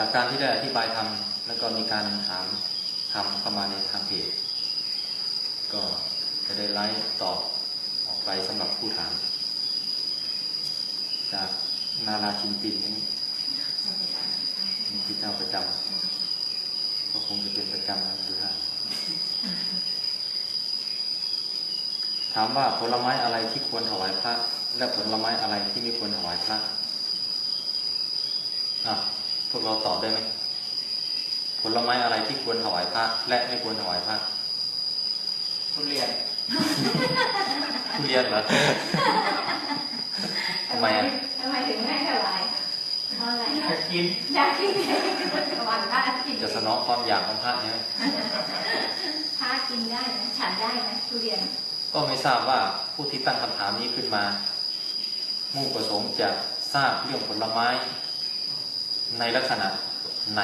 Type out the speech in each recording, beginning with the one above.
จากการที่ได้อธิบายทำแล้วก็มีการถามทำเข้ามาในทางเพจก็จะได้ไลฟ์ตอบออกไปสำหรับผู้ถาม จากนาราชินปินนี่ที่เจ้าประจำก็คงจะเป็นประจำนะทุกท่านถามว่าผลไม้อะไรที่ควรถวายพระ และผลไม้อะไรที่ไม่ควรถวายพระอะ พวกเราตอบได้ไหมผลไม้อะไรที่ควรถวายพระและไม่ควรถวายพระทุเรียนทุเรียนเหรอทำไมอะทำไมถึงไม่ถวายเพราะอะไรอยากกินอยากกินเองถวายพระกินจะสนองความอยากของพระใช่ไหมพระกินได้ไหมฉันได้ไหมทุเรียน ก็ไม่ทราบว่าผู้ที่ตั้งคำถามนี้ขึ้นมา มุ่งประสงค์จะทราบเรื่องผลไม้ ในลักษณะไหน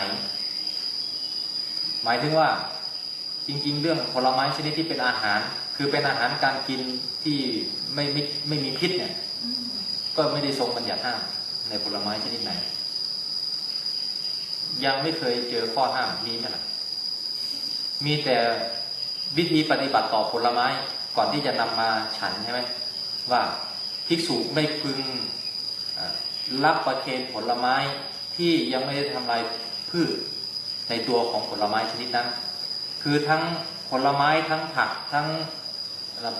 หมายถึงว่าจริง ๆ เรื่องผลไม้ชนิดที่เป็นอาหาร คือเป็นอาหารการกินที่ไม่ไม่ไม่มีพิษเนี่ย ก็ไม่ได้ทรงบัญญัติห้ามในผลไม้ชนิดไหน ยังไม่เคยเจอข้อห้ามมีไหมล่ะมีแต่วิธีปฏิบัติต่อผลไม้ก่อนที่จะนำมาฉันใช่ไหมว่าภิกษุไม่พึงรับประเคนผลไม้ ที่ยังไม่ได้ทำลายพืชในตัวของผลไม้ชนิดนั้น คือทั้งผลไม้ทั้งผักทั้ง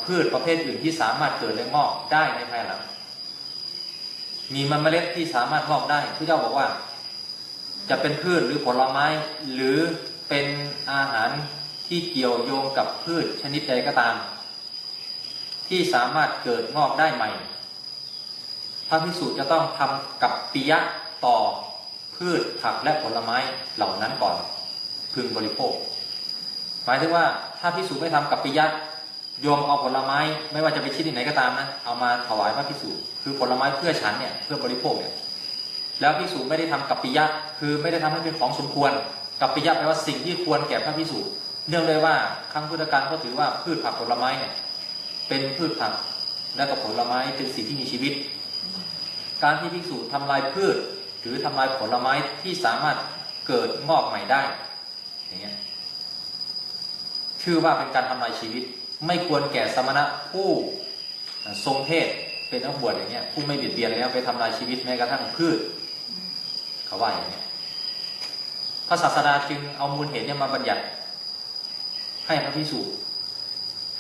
พืชประเภทอื่นที่สามารถเกิดและงอกได้ในภายหลัง มีมันเมล็ดที่สามารถงอกได้พระเจ้าบอกว่า จะเป็นพืชหรือผลไม้ หรือเป็นอาหารที่เกี่ยวโยงกับพืชชนิดใดก็ตาม ที่สามารถเกิดงอกได้ใหม่พระพิสุจะต้องทำกับปิยะต่อ พืชผักและผลไม้เหล่านั้นก่อน พึงบริโภค หมายถึงว่าถ้าพิสุไม่ทำกับปิยะโยมเอาผลไม้ไม่ว่าจะไปชิดไหนก็ตามนะเอามาถวายพระพิสุคือผลไม้เพื่อฉันเนี่ยเพื่อบริโภคเนี่ยแล้วพิสูจไม่ได้ทำกัปปิยะคือไม่ได้ทำให้เป็นของสมควรกัปปิยะแปลว่าสิ่งที่ควรแก่พระพิสูจเนื่องเลยว่าครั้งพุทธกาลเขาถือว่าพืชผักผลไม้เนี่ยเป็นพืชผักและกับผลไม้เป็นสิ่งที่มีชีวิต การที่ภิกษุทำลายพืช หรือทำลายผลไม้ที่สามารถเกิดงอกใหม่ได้อย่างเงี้ยชื่อว่าเป็นการทำลายชีวิต ไม่ควรแก่สมณะผู้ทรงเพศเป็นนักบวชอย่างเงี้ยผู้ไม่เบียดเบียนแล้วไปทำลายชีวิตแม้กระทั่งพืชเขาว่าอย่างเงี้ยพระศาสดาจึงเอามูลเหตุเนี่ยมาบัญญัติ ให้พระพิสุ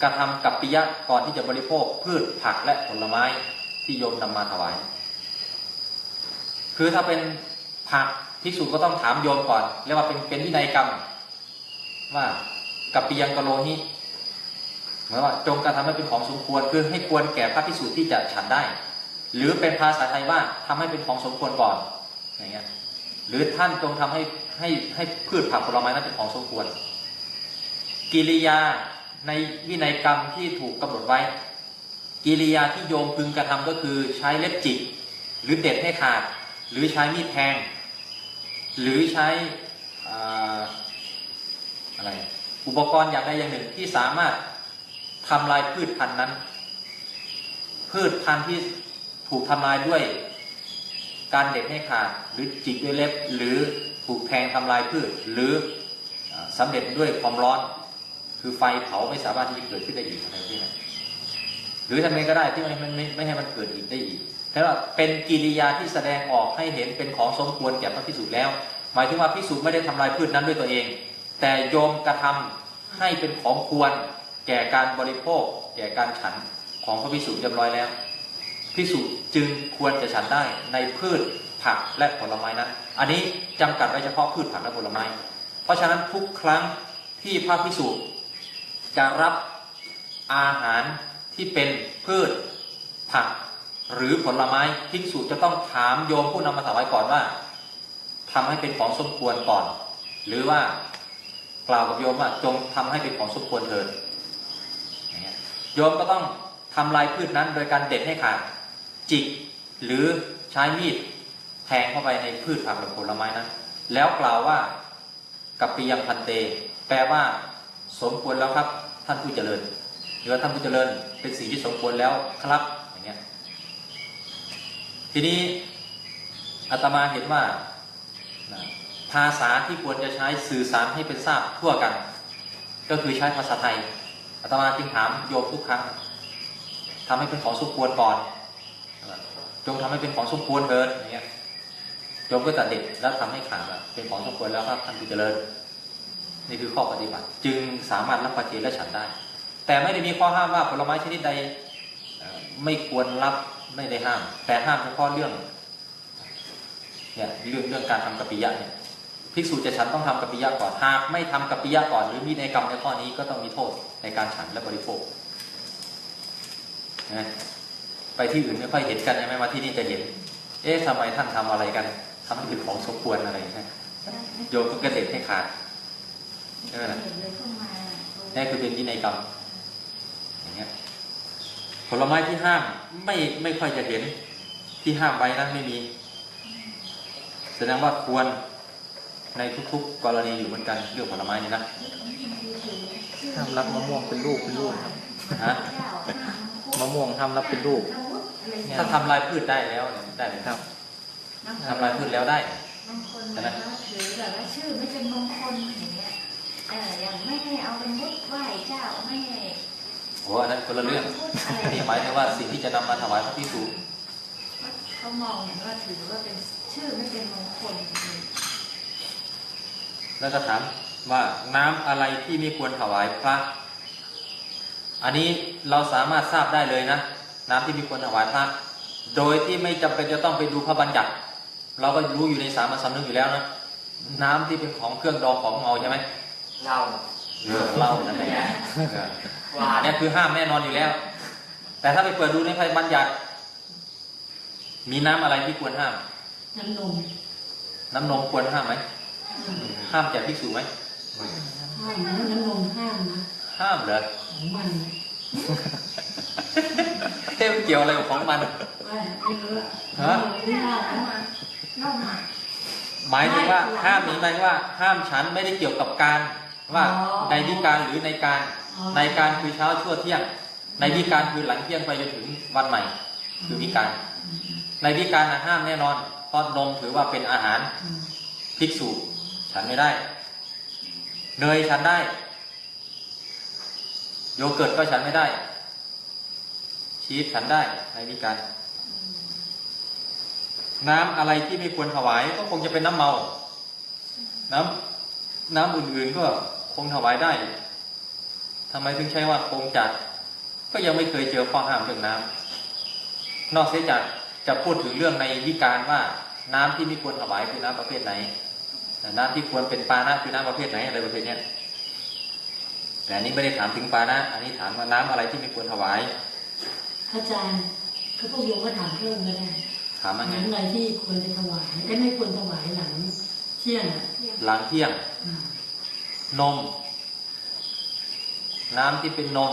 การทำกับปิยะก่อนที่จะบริโภคพืชผักและผลไม้ที่โยมนำมาถวาย คือถ้าเป็นผักภิกษุก็ต้องถามโยมก่อนเรียกว่าเป็นเป็นวินัยกรรม ว่ากับปิยังกโลหิหมายว่าจงกระทำให้เป็นของสมควรคือให้ควรแก่พระภิกษุที่จะฉันได้ หรือเป็นภาษาไทยว่าทำให้เป็นของสมควรก่อนอย่างเงี้ยหรือท่านจงทำให้ให้ให้พืชผักผลไม้นั้นเป็นของสมควร กิริยาในวินัยกรรมที่ถูกกำหนดไว้ กิริยาที่โยมพึงกระทำก็คือใช้เล็บจิกหรือเด็ดให้ขาด หรือใช้มีดแทง หรือใช้อ,อะไรอุปกรณ์อย่างใดอย่างหนึ่งที่สามารถทำลายพืชพันธุ์นั้น พืชพันธุ์ที่ถูกทำลายด้วยการเด็ดให้ขาด หรือจิกด้วยเล็บ หรือถูกแทงทำลายพืช หรืออาสำเร็จด้วยความร้อน คือไฟเผาไม่สามารถที่จะเกิดขึ้นได้อีกอะไรที่นั้นหรือทำไงก็ได้ที่ไม่ไม่ไม่ไม่ให้มันเกิดอีกได้อีก แต่ว่าเป็นกิริยาที่แสดงออกให้เห็นเป็นของสมควรแก่พระพิสุแล้ว หมายถึงว่าพิสุไม่ได้ทำลายพืชนั้นด้วยตัวเอง แต่โยมกระทำให้เป็นของควรแก่การบริโภค แก่การฉันของพระพิสุเรียบร้อยแล้วพิสุจึงควรจะฉันได้ในพืชผักและผลไม้นั้น อันนี้จำกัดไว้เฉพาะพืชผักและผลไม้ เพราะฉะนั้นทุกครั้งที่พระพิสุจะรับอาหารที่เป็นพืชผัก หรือผลไม้ภิกษุจะต้องถามโยมผู้นำมาถวายก่อนว่าทำให้เป็นของสมควรก่อน หรือว่ากล่าวกับโยมว่าจงทำให้เป็นของสมควรเถิดโยมก็ต้องทำลายพืชนั้นโดยการเด็ดให้ขาดจิกหรือใช้มีดแทงเข้าไปในพืชผักหรือผลไม้นั้น แล้วกล่าวว่ากับปิยังพันเต แปลว่า สมควรแล้วครับ ท่านผู้เจริญหรือว่าท่านผู้เจริญเป็นสิ่งที่สมควรแล้วครับ ทีนี้อาตมาเห็นว่าภาษาที่ควรจะใช้สื่อสารให้เป็นทราบทั่วกัน ก็คือใช้ภาษาไทยอาตมาจึงถามโยมทุกครั้งทำให้เป็นของสมควรก่อนจงทำให้เป็นของสมควรเถิดอย่างเงี้ยโยมก็ตัดเด็ดแล้วทำให้ขาดเป็นของสมควรแล้วครับท่านผู้เจริญ นี่คือข้อปฏิบัติ จึงสามารถรับประเคนและฉันได้ แต่ไม่ได้มีข้อห้ามว่าผลไม้ชนิดใดไม่ควรรับ ไม่ได้ห้าม แต่ห้ามเฉพาะเรื่องเนี่ยเรื่องเรื่องการทำกัปปิยะเนี่ยภิกษุจะฉันต้องทำกัปปิยะก่อนหากไม่ทำกัปปิยะก่อนหรือมีในยกรรมในข้อนี้ก็ต้องมีโทษในการฉันและบริโภคนะไปที่อื่นไม่ค่อยเห็นกันใช่ไหมมาที่นี่จะเห็น เอ๊ะทำไมท่านทำอะไรกันทำให้เป็นของสมควรอะไรอย่างเงี้ยโยมก็กระเด็ดให้ขาดใช่ไหมล่ะเห็นเลยเข้ามานี่คือเป็นวินัยกรรมอย่างเงี้ย ผลไม้ที่ห้ามไม่ไม่ค่อยจะเห็นที่ห้ามไว้นะไม่มี แสดงว่าควรในทุกๆกรณีอยู่เหมือนกันเรื่องผลไม้นี่นะห้ามรับมะม่วงเป็นลูกเป็นลูกครับฮะมะม่วงห้ามรับเป็นลูก ถ้าทำลายพืชได้แล้วเนี่ยได้เลยครับทำลายพืชแล้วได้บางคนแบบว่าถือแบบว่าชื่อไม่เป็นมงคลอย่างเงี้ยเอออย่างไม่ให้เอาเป็นมุดไหว้เจ้าไม่ให้ โอ้อันนั้นคนละเรื่องพุทธอะไรนี่หมายถึงว่าสิ่งที่จะนำมาถวายพระพิสุเขามองเห็นว่าถือว่าเป็นชื่อไม่เป็นมงคลแล้วก็ถามว่าน้ำอะไรที่ไม่ควรถวายพระ อันนี้เราสามารถทราบได้เลยนะ น้ำที่ไม่ควรถวายพระ โดยที่ไม่จำเป็นจะต้องไปดูพระบัญญัติ เราก็รู้อยู่ในสามัญสำนึกอยู่แล้วนะน้ำที่เป็นของเครื่องดองของเมาใช่ไหมเรา เออเหล้านั่นแหละเออหวาอันนนี้คือห้ามแน่นอนอยู่แล้ว แต่ถ้าไปเปิดดูในพระบัญญัติ มีน้ำอะไรที่ควรห้าม น้ำนม น้ำนมควรห้ามไหม ห้ามแก่ภิกษุไหมห้ามนะน้ำนมห้ามนะ ห้ามเหรอของมันเท่มันเกี่ยวอะไรกับของมันว่าไม่รู้อะฮะไม่ห้ามเข้านะมาเข้ามาหมายถึงว่าห้ามนี้หมายถึงว่า ห้ามฉันไม่ได้เกี่ยวกับการ ว่าในวิการหรือในการอ๋อในการคือเช้าชั่วเที่ยง ในวิการคือหลังเที่ยงไปจนถึงวันใหม่ คือวิการ ในวิการนะห้ามแน่นอนเพราะนมถือว่าเป็นอาหารอืมภิกษุฉันไม่ได้ เนยฉันได้ โยเกิร์ตก็ฉันไม่ได้ ชีสฉันได้ในวิการ น้ำอะไรที่ไม่ควรถวายก็คงจะเป็นน้ำเมา น้ำ น้ำอื่นๆก็คงถวายได้ทำไมถึงใช้ว่าคงจะก็ยังไม่เคยเจอข้อห้ามเรื่องน้ำนอกเสียจากจะพูดถึงเรื่องในวิการว่าน้ำที่ไม่ควรถวายคือน้ำประเภทไหนแต่น้ำที่ควรเป็นปานะคือน้ำประเภทไหนอะไรประเภทเนี้ยแต่อันนี้ไม่ได้ถามถึงปานะ อันนี้ถามว่าน้ำอะไรที่ไม่ควรถวายอาจารย์เขาพวกโยมก็ถามเพิ่มก็ได้ถามว่าไงน้ำอะไรที่ควรจะถวายและไม่ควรถวายหลังเที่ยงอะ หลังเที่ยงอ่านม น้ำที่เป็นนม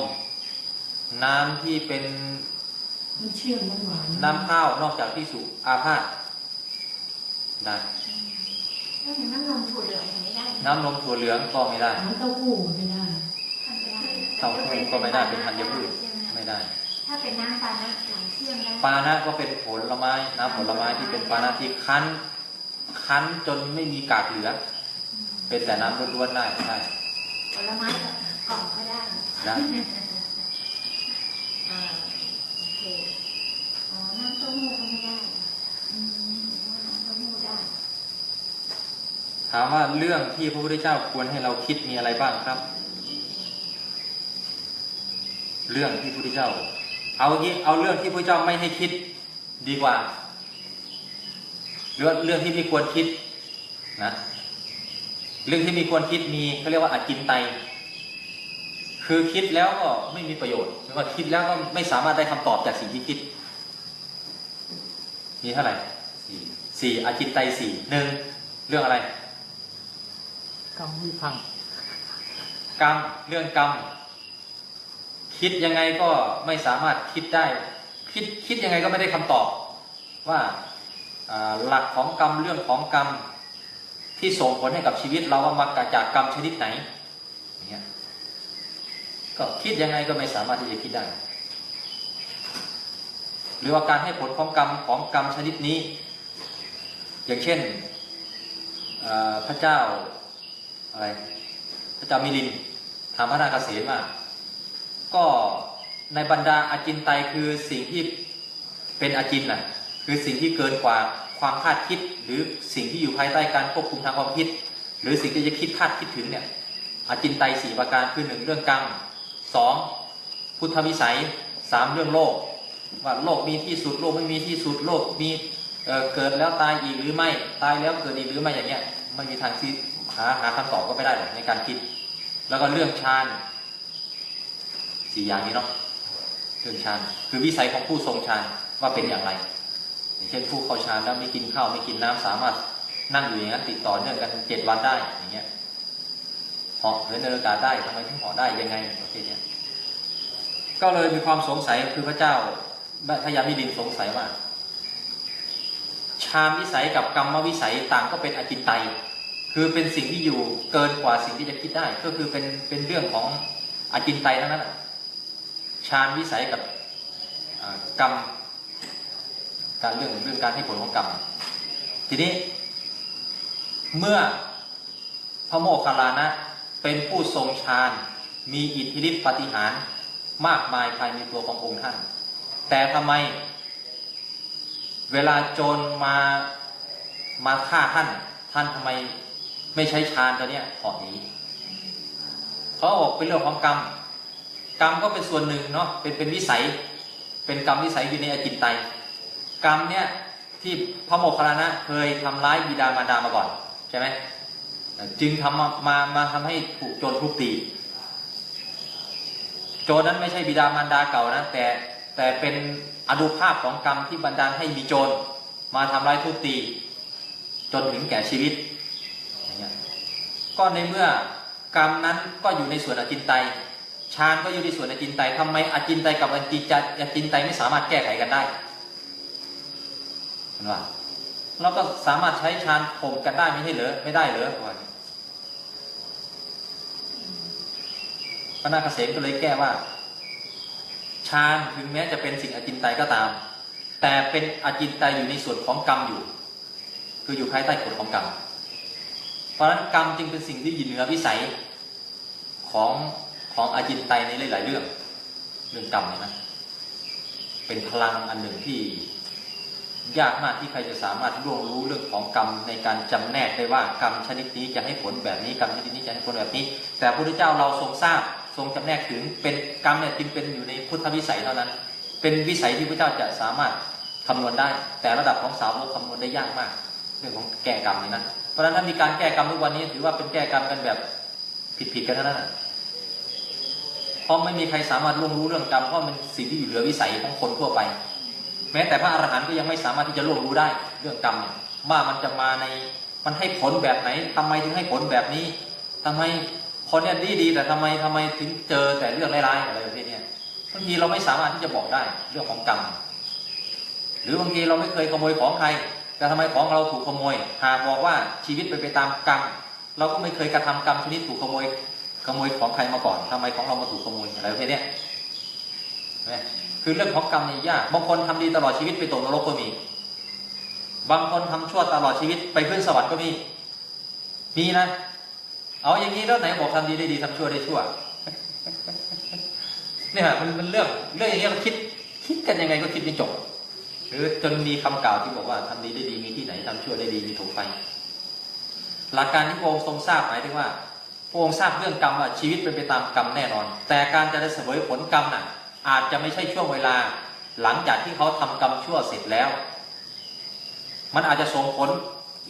น้ำที่เป็นมันเชื่อมมันหวานน้ำข้าวนอกจากที่สุอาพาธได้แล้วอย่างน้ำนมถั่วเหลืองอย่างนี้ได้ไหมน้ำนมถั่วเหลืองก็ไม่ได้น้ำเต้าหู้ไม่ได้เต้าหู้ก็ไม่ได้เป็นธัญพืชไม่ได้ ถ้าเป็นน้ำปลานะหลังเที่ยงได้ปานะก็เป็นผลไม้น้ำผลไม้ที่เป็นปานะที่คั้น คั้นจนไม่มีกากเหลือ เป็นแต่น้ำล้วนๆได้ได้ผลไม้กล่องก็ได้ได้อ่าโอเคอ๋อน้ำเต้าหู้ก็ไม่ได้อืมน้ำเต้าหู้ได้ถามว่าเรื่องที่พระพุทธเจ้าควรให้เราคิดมีอะไรบ้างครับ เรื่องที่พระพุทธเจ้า เอางี้เอาเรื่องที่พระเจ้าไม่ให้คิดดีกว่า หรือว่าเรื่องที่ไม่ควรคิดนะเรื่องที่ไม่ควรคิดมีเขาเรียกว่าอาจินไตยคือคิดแล้วก็ไม่มีประโยชน์หรือว่าคิดแล้วก็ไม่สามารถได้คำตอบจากสิ่งที่คิด มีเท่าไหร่สี่สี่อาจินไตยสี่หนึ่งเรื่องอะไรกำวิพังกรรมเรื่องกรรมคิดยังไงก็ไม่สามารถคิดได้ คิดคิดยังไงก็ไม่ได้คำตอบ ว่าอ่า หลักของกรรมเรื่องของกรรมที่ส่งผลให้กับชีวิตเราว่ามาจากกรรมชนิดไหนเงี้ยก็คิดยังไงก็ไม่สามารถที่จะคิดได้ หรือว่าการให้ผลของกรรมของกรรมชนิดนี้ อย่างเช่นพระเจ้าอะไรพระเจ้ามิลินถามพระนาคเษนว่าก็ในบรรดาอาจินไตยคือสิ่งที่เป็นอาจินน่ะคือสิ่งที่เกินกว่า ความคาดคิด หรือสิ่งที่อยู่ภายใต้การควบคุมทางความคิด หรือสิ่งที่จะคิดคาดคิดถึงเนี่ยอาจินไตยสี่ประการคือหนึ่งเรื่องกรรมสองพุทธวิสัยสามเรื่องโลก ว่าโลกมีที่สุดโลกไม่มีที่สุดโลกมีเเกิดแล้วตายอีกหรือไม่ตายแล้วเกิดอีกหรือไม่อย่างเงี้ยไม่มีทางที่หาหาคำตอบก็ไม่ได้หรอกในการคิด แล้วก็เรื่องฌานสี่อย่างนี้เนาะเรื่องฌานคือวิสัยของผู้ทรงฌานว่าเป็นอย่างไร อย่างเช่นผู้เข้าฌานแล้วไม่กินข้าวไม่กินน้ำสามารถนั่งอยู่อย่างนั้นติดต่อเนื่องกันเจ็ดวันได้อย่างเงี้ยเหาะเหินในอากาศได้ทำไมถึงเหาะได้ยังไงประเภทเนี้ยก็เลยมีความสงสัยคือพระเจ้าพระยามิลินสงสัยว่าฌานวิสัยกับกรรมวิสัยต่างก็เป็นอจินไตยคือเป็นสิ่งที่อยู่เกินกว่าสิ่งที่จะคิดได้ ก็คือเป็นเป็นเรื่องของอาจินไตยทั้งนั้นน่ะฌานวิสัยกับกรรม การเรื่องเรื่องการให้ผลของกรรม ทีนี้ เมื่อพระโมคคัลลานะเป็นผู้ทรงฌานมีอิทธิฤทธิปฏิหารมากมายภายในตัวขององค์ท่าน แต่ทำไม เวลาโจรมามาฆ่าท่าน ท่านทำไมไม่ใช้ฌานตัวเนี้ยเหาะหนีเขาบอกเป็นเรื่องของกรรม กรรมก็เป็นส่วนหนึ่งเนาะเป็นเป็นวิสัย เป็นกรรมวิสัยอยู่ในอจินไตย กรรมเนี่ยที่พระโมคคัลลานะเคยทำร้ายบิดามารดามาก่อนใช่ไหมจึงทำมามามาทำให้ถูกโจรทุบตีโจรนั้นไม่ใช่บิดามารดาเก่านะแต่แต่เป็นอนุภาพของกรรมที่บันดาลให้มีโจรมาทำร้ายทุบตี จนถึงแก่ชีวิต ก็ในเมื่อกรรมนั้นก็อยู่ในส่วนอจินไตยฌานก็อยู่ในส่วนอจินไตยทำไมอจินไตยกับอจินไตยอจินไตไม่สามารถแก้ไขกันได้ นว่าเราก็สามารถใช้ฌานข่มกันได้ไม่ใช่เหรอไม่ได้เหรอว่าอย่างนี้พระนาคเษนก็เลยแก้ว่าฌานถึงแม้จะเป็นสิ่งอจินไตยก็ตาม แต่เป็นอจินไตยอยู่ในส่วนของกรรมอยู่ คืออยู่ภายใต้กฎของกรรมเพราะฉะนั้นกรรมจึงเป็นสิ่งที่อยู่เหนือวิสัยของของอจินไตยในหลาย ๆ เรื่อง เรื่องกรรมเนี่ยนะเป็นพลังอันหนึ่งที่ ยากมากที่ใครจะสามารถร่วงรู้เรื่องของกรรมในการจำแนกได้ว่ากรรมชนิดนี้จะให้ผลแบบนี้กรรมชนิดนี้จะให้ผลแบบนี้ แต่พระพุทธเจ้าเราทรงทราบทรงจำแนกถึงเป็นกรรมเนี่ยจึงเป็นอยู่ในพุทธวิสัยเท่านั้น เป็นวิสัยที่พระเจ้าจะสามารถคำนวณได้ แต่ระดับของสาวกคำนวณได้ยากมาก เรื่องของแก้กรรมนี่นะเพราะฉะนั้นถ้ามีการแก้กรรมทุกวันนี้ถือว่าเป็นแก้กรรมกันแบบผิดๆกันทั้งนั้นนะเพราะไม่มีใครสามารถล่วงรู้เรื่องกรรมเพราะมันสิ่งที่อยู่เหนือวิสัยของคนทั่วไป แม้แต่พระอรหันต์ก็ยังไม่สามารถที่จะล่วงรู้ได้เรื่องกรรมเนี่ยว่ามันจะมาในมันให้ผลแบบไหนทำไมถึงให้ผลแบบนี้ทำไมคนเนี่ยดีดีแต่ทำไมทำไมถึงเจอแต่เรื่องร้ายๆอะไรแบบนี้เนี่ยบางทีเราไม่สามารถที่จะบอกได้เรื่องของกรรมหรือบางทีเราไม่เคยขโมยของใคร แต่ทำไมของเราถูกขโมย หากบอกว่าชีวิตไปไปตามกรรมเราก็ไม่เคยกระทำกรรมชนิดถูกขโมยขโมยของใครมาก่อนทำไมของเรามาถูกขโมยอะไรประเภทเนี้ย คือเรื่องของกรรมนี่ยากบางคนทำดีตลอดชีวิตไปตกนรกก็มี บางคนทำชั่วตลอดชีวิตไปขึ้นสวรรค์ก็มี มีนะ เอาอย่างนี้แล้วไหนบอกทำดีได้ดีทำชั่วได้ชั่วเนี่ยมันมันเรื่องเรื่องอย่างเงี้เราคิดคิดกันยังไงก็คิดไม่จบหรือจนมีคำกล่าวที่บอกว่าทำดีได้ดีมีที่ไหนทำชั่วได้ดีมีถงไป หลักการที่พระองค์ทรงทราบหมายถึงว่าพระองค์ทราบเรื่องกรรมว่าชีวิตเป็นไปตามกรรมแน่นอน แต่การจะได้เสวยผลกรรมน่ะ อาจจะไม่ใช่ช่วงเวลาหลังจากที่เขาทำกรรมชั่วเสร็จแล้ว มันอาจจะส่งผล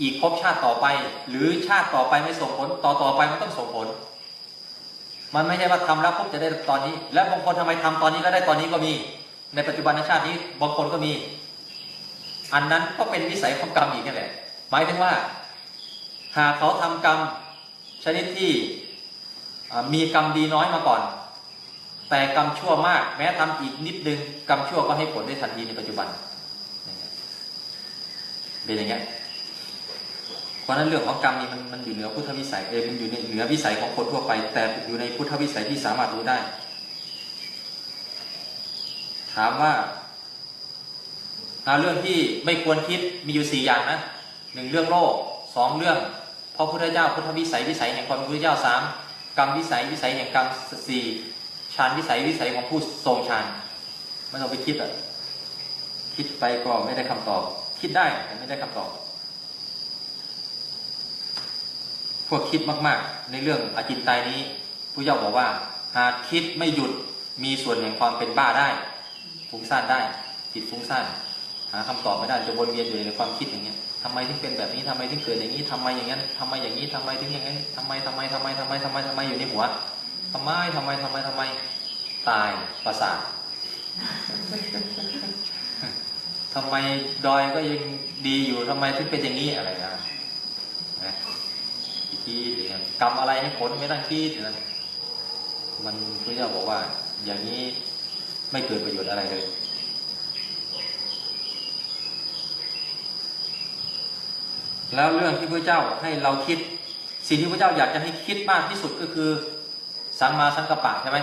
อีกภพชาติต่อไป หรือชาติต่อไปไม่ส่งผลต่อต่อไปมันต้องส่งผล มันไม่ใช่ว่าทำแล้วปุ๊บจะได้ตอนนี้ และบางคนทำไมทำตอนนี้แล้วได้ตอนนี้ก็มี ในปัจจุบันชาตินี้บางคนก็มี อันนั้นก็เป็นวิสัยของกรรมอีกนั่นแหละ หมายถึงว่า หากเขาทำกรรมชนิดที่มีกรรมดีน้อยมาก่อน แต่กรรมชั่วมากแม้ทำอีกนิดนึงกรรมชั่วก็ให้ผลได้ทันทีในปัจจุบันเป็นอย่างเงี้ยเพราะนั้นเรื่องของกรรมนี่มันมันอยู่เหนือพุทธวิสัยเออมันอยู่ในเหนือวิสัยของคนทั่วไป แต่อยู่ในพุทธวิสัยที่สามารถรู้ได้ ถามว่าอ่าเรื่องที่ไม่ควรคิดมีอยู่สี่อย่างนะหนึ่งเรื่องโลกสองเรื่องพระพุทธเจ้าพุทธวิสัยวิสัยแห่งความพุทธเจ้าสามกรรมวิสัยวิสัยแห่งกรรมสี่ ฌานวิสัยวิสัยของผู้ทรงฌานไม่ต้องไปคิดอะคิดไปก็ไม่ได้คำตอบ คิดได้แต่ไม่ได้คำตอบ พวกคิดมาก ๆ ในเรื่องอจินไตยนี้ผู้เจ้าบอกว่า หากคิดไม่หยุดมีส่วนแห่งความเป็นบ้าได้ฟุ้งซ่านได้จิตฟุ้งซ่านหาคำตอบไม่ได้จะวนเวียนอยู่ในความคิดอย่างเงี้ยทำไมถึงเป็นแบบนี้ทำไมถึงเกิดอย่างนี้ทำไมอย่างนั้นทำไมอย่างนี้ทำไมถึงอย่างนั้นทำไมทำไมทำไมทำไมทำไมทำไมอยู่ในหัว ทำไมทำไมทำไมทำไม ตายประสาททำไมดอยก็ยังดีอยู่ทำไมถึงเป็นอย่างนี้อะไรนะนะคิดอย่างเงี้ยกรรมอะไรให้ผลไม่ต้องคิดนะมันพระเจ้าบอกว่า อย่างนี้ไม่เกิดประโยชน์อะไรเลยแล้วเรื่องที่พระเจ้าให้เราคิด สิ่งที่พระเจ้าอยากจะให้คิดมากที่สุดก็คือ สัมมาสังกัปปะใช่ไหม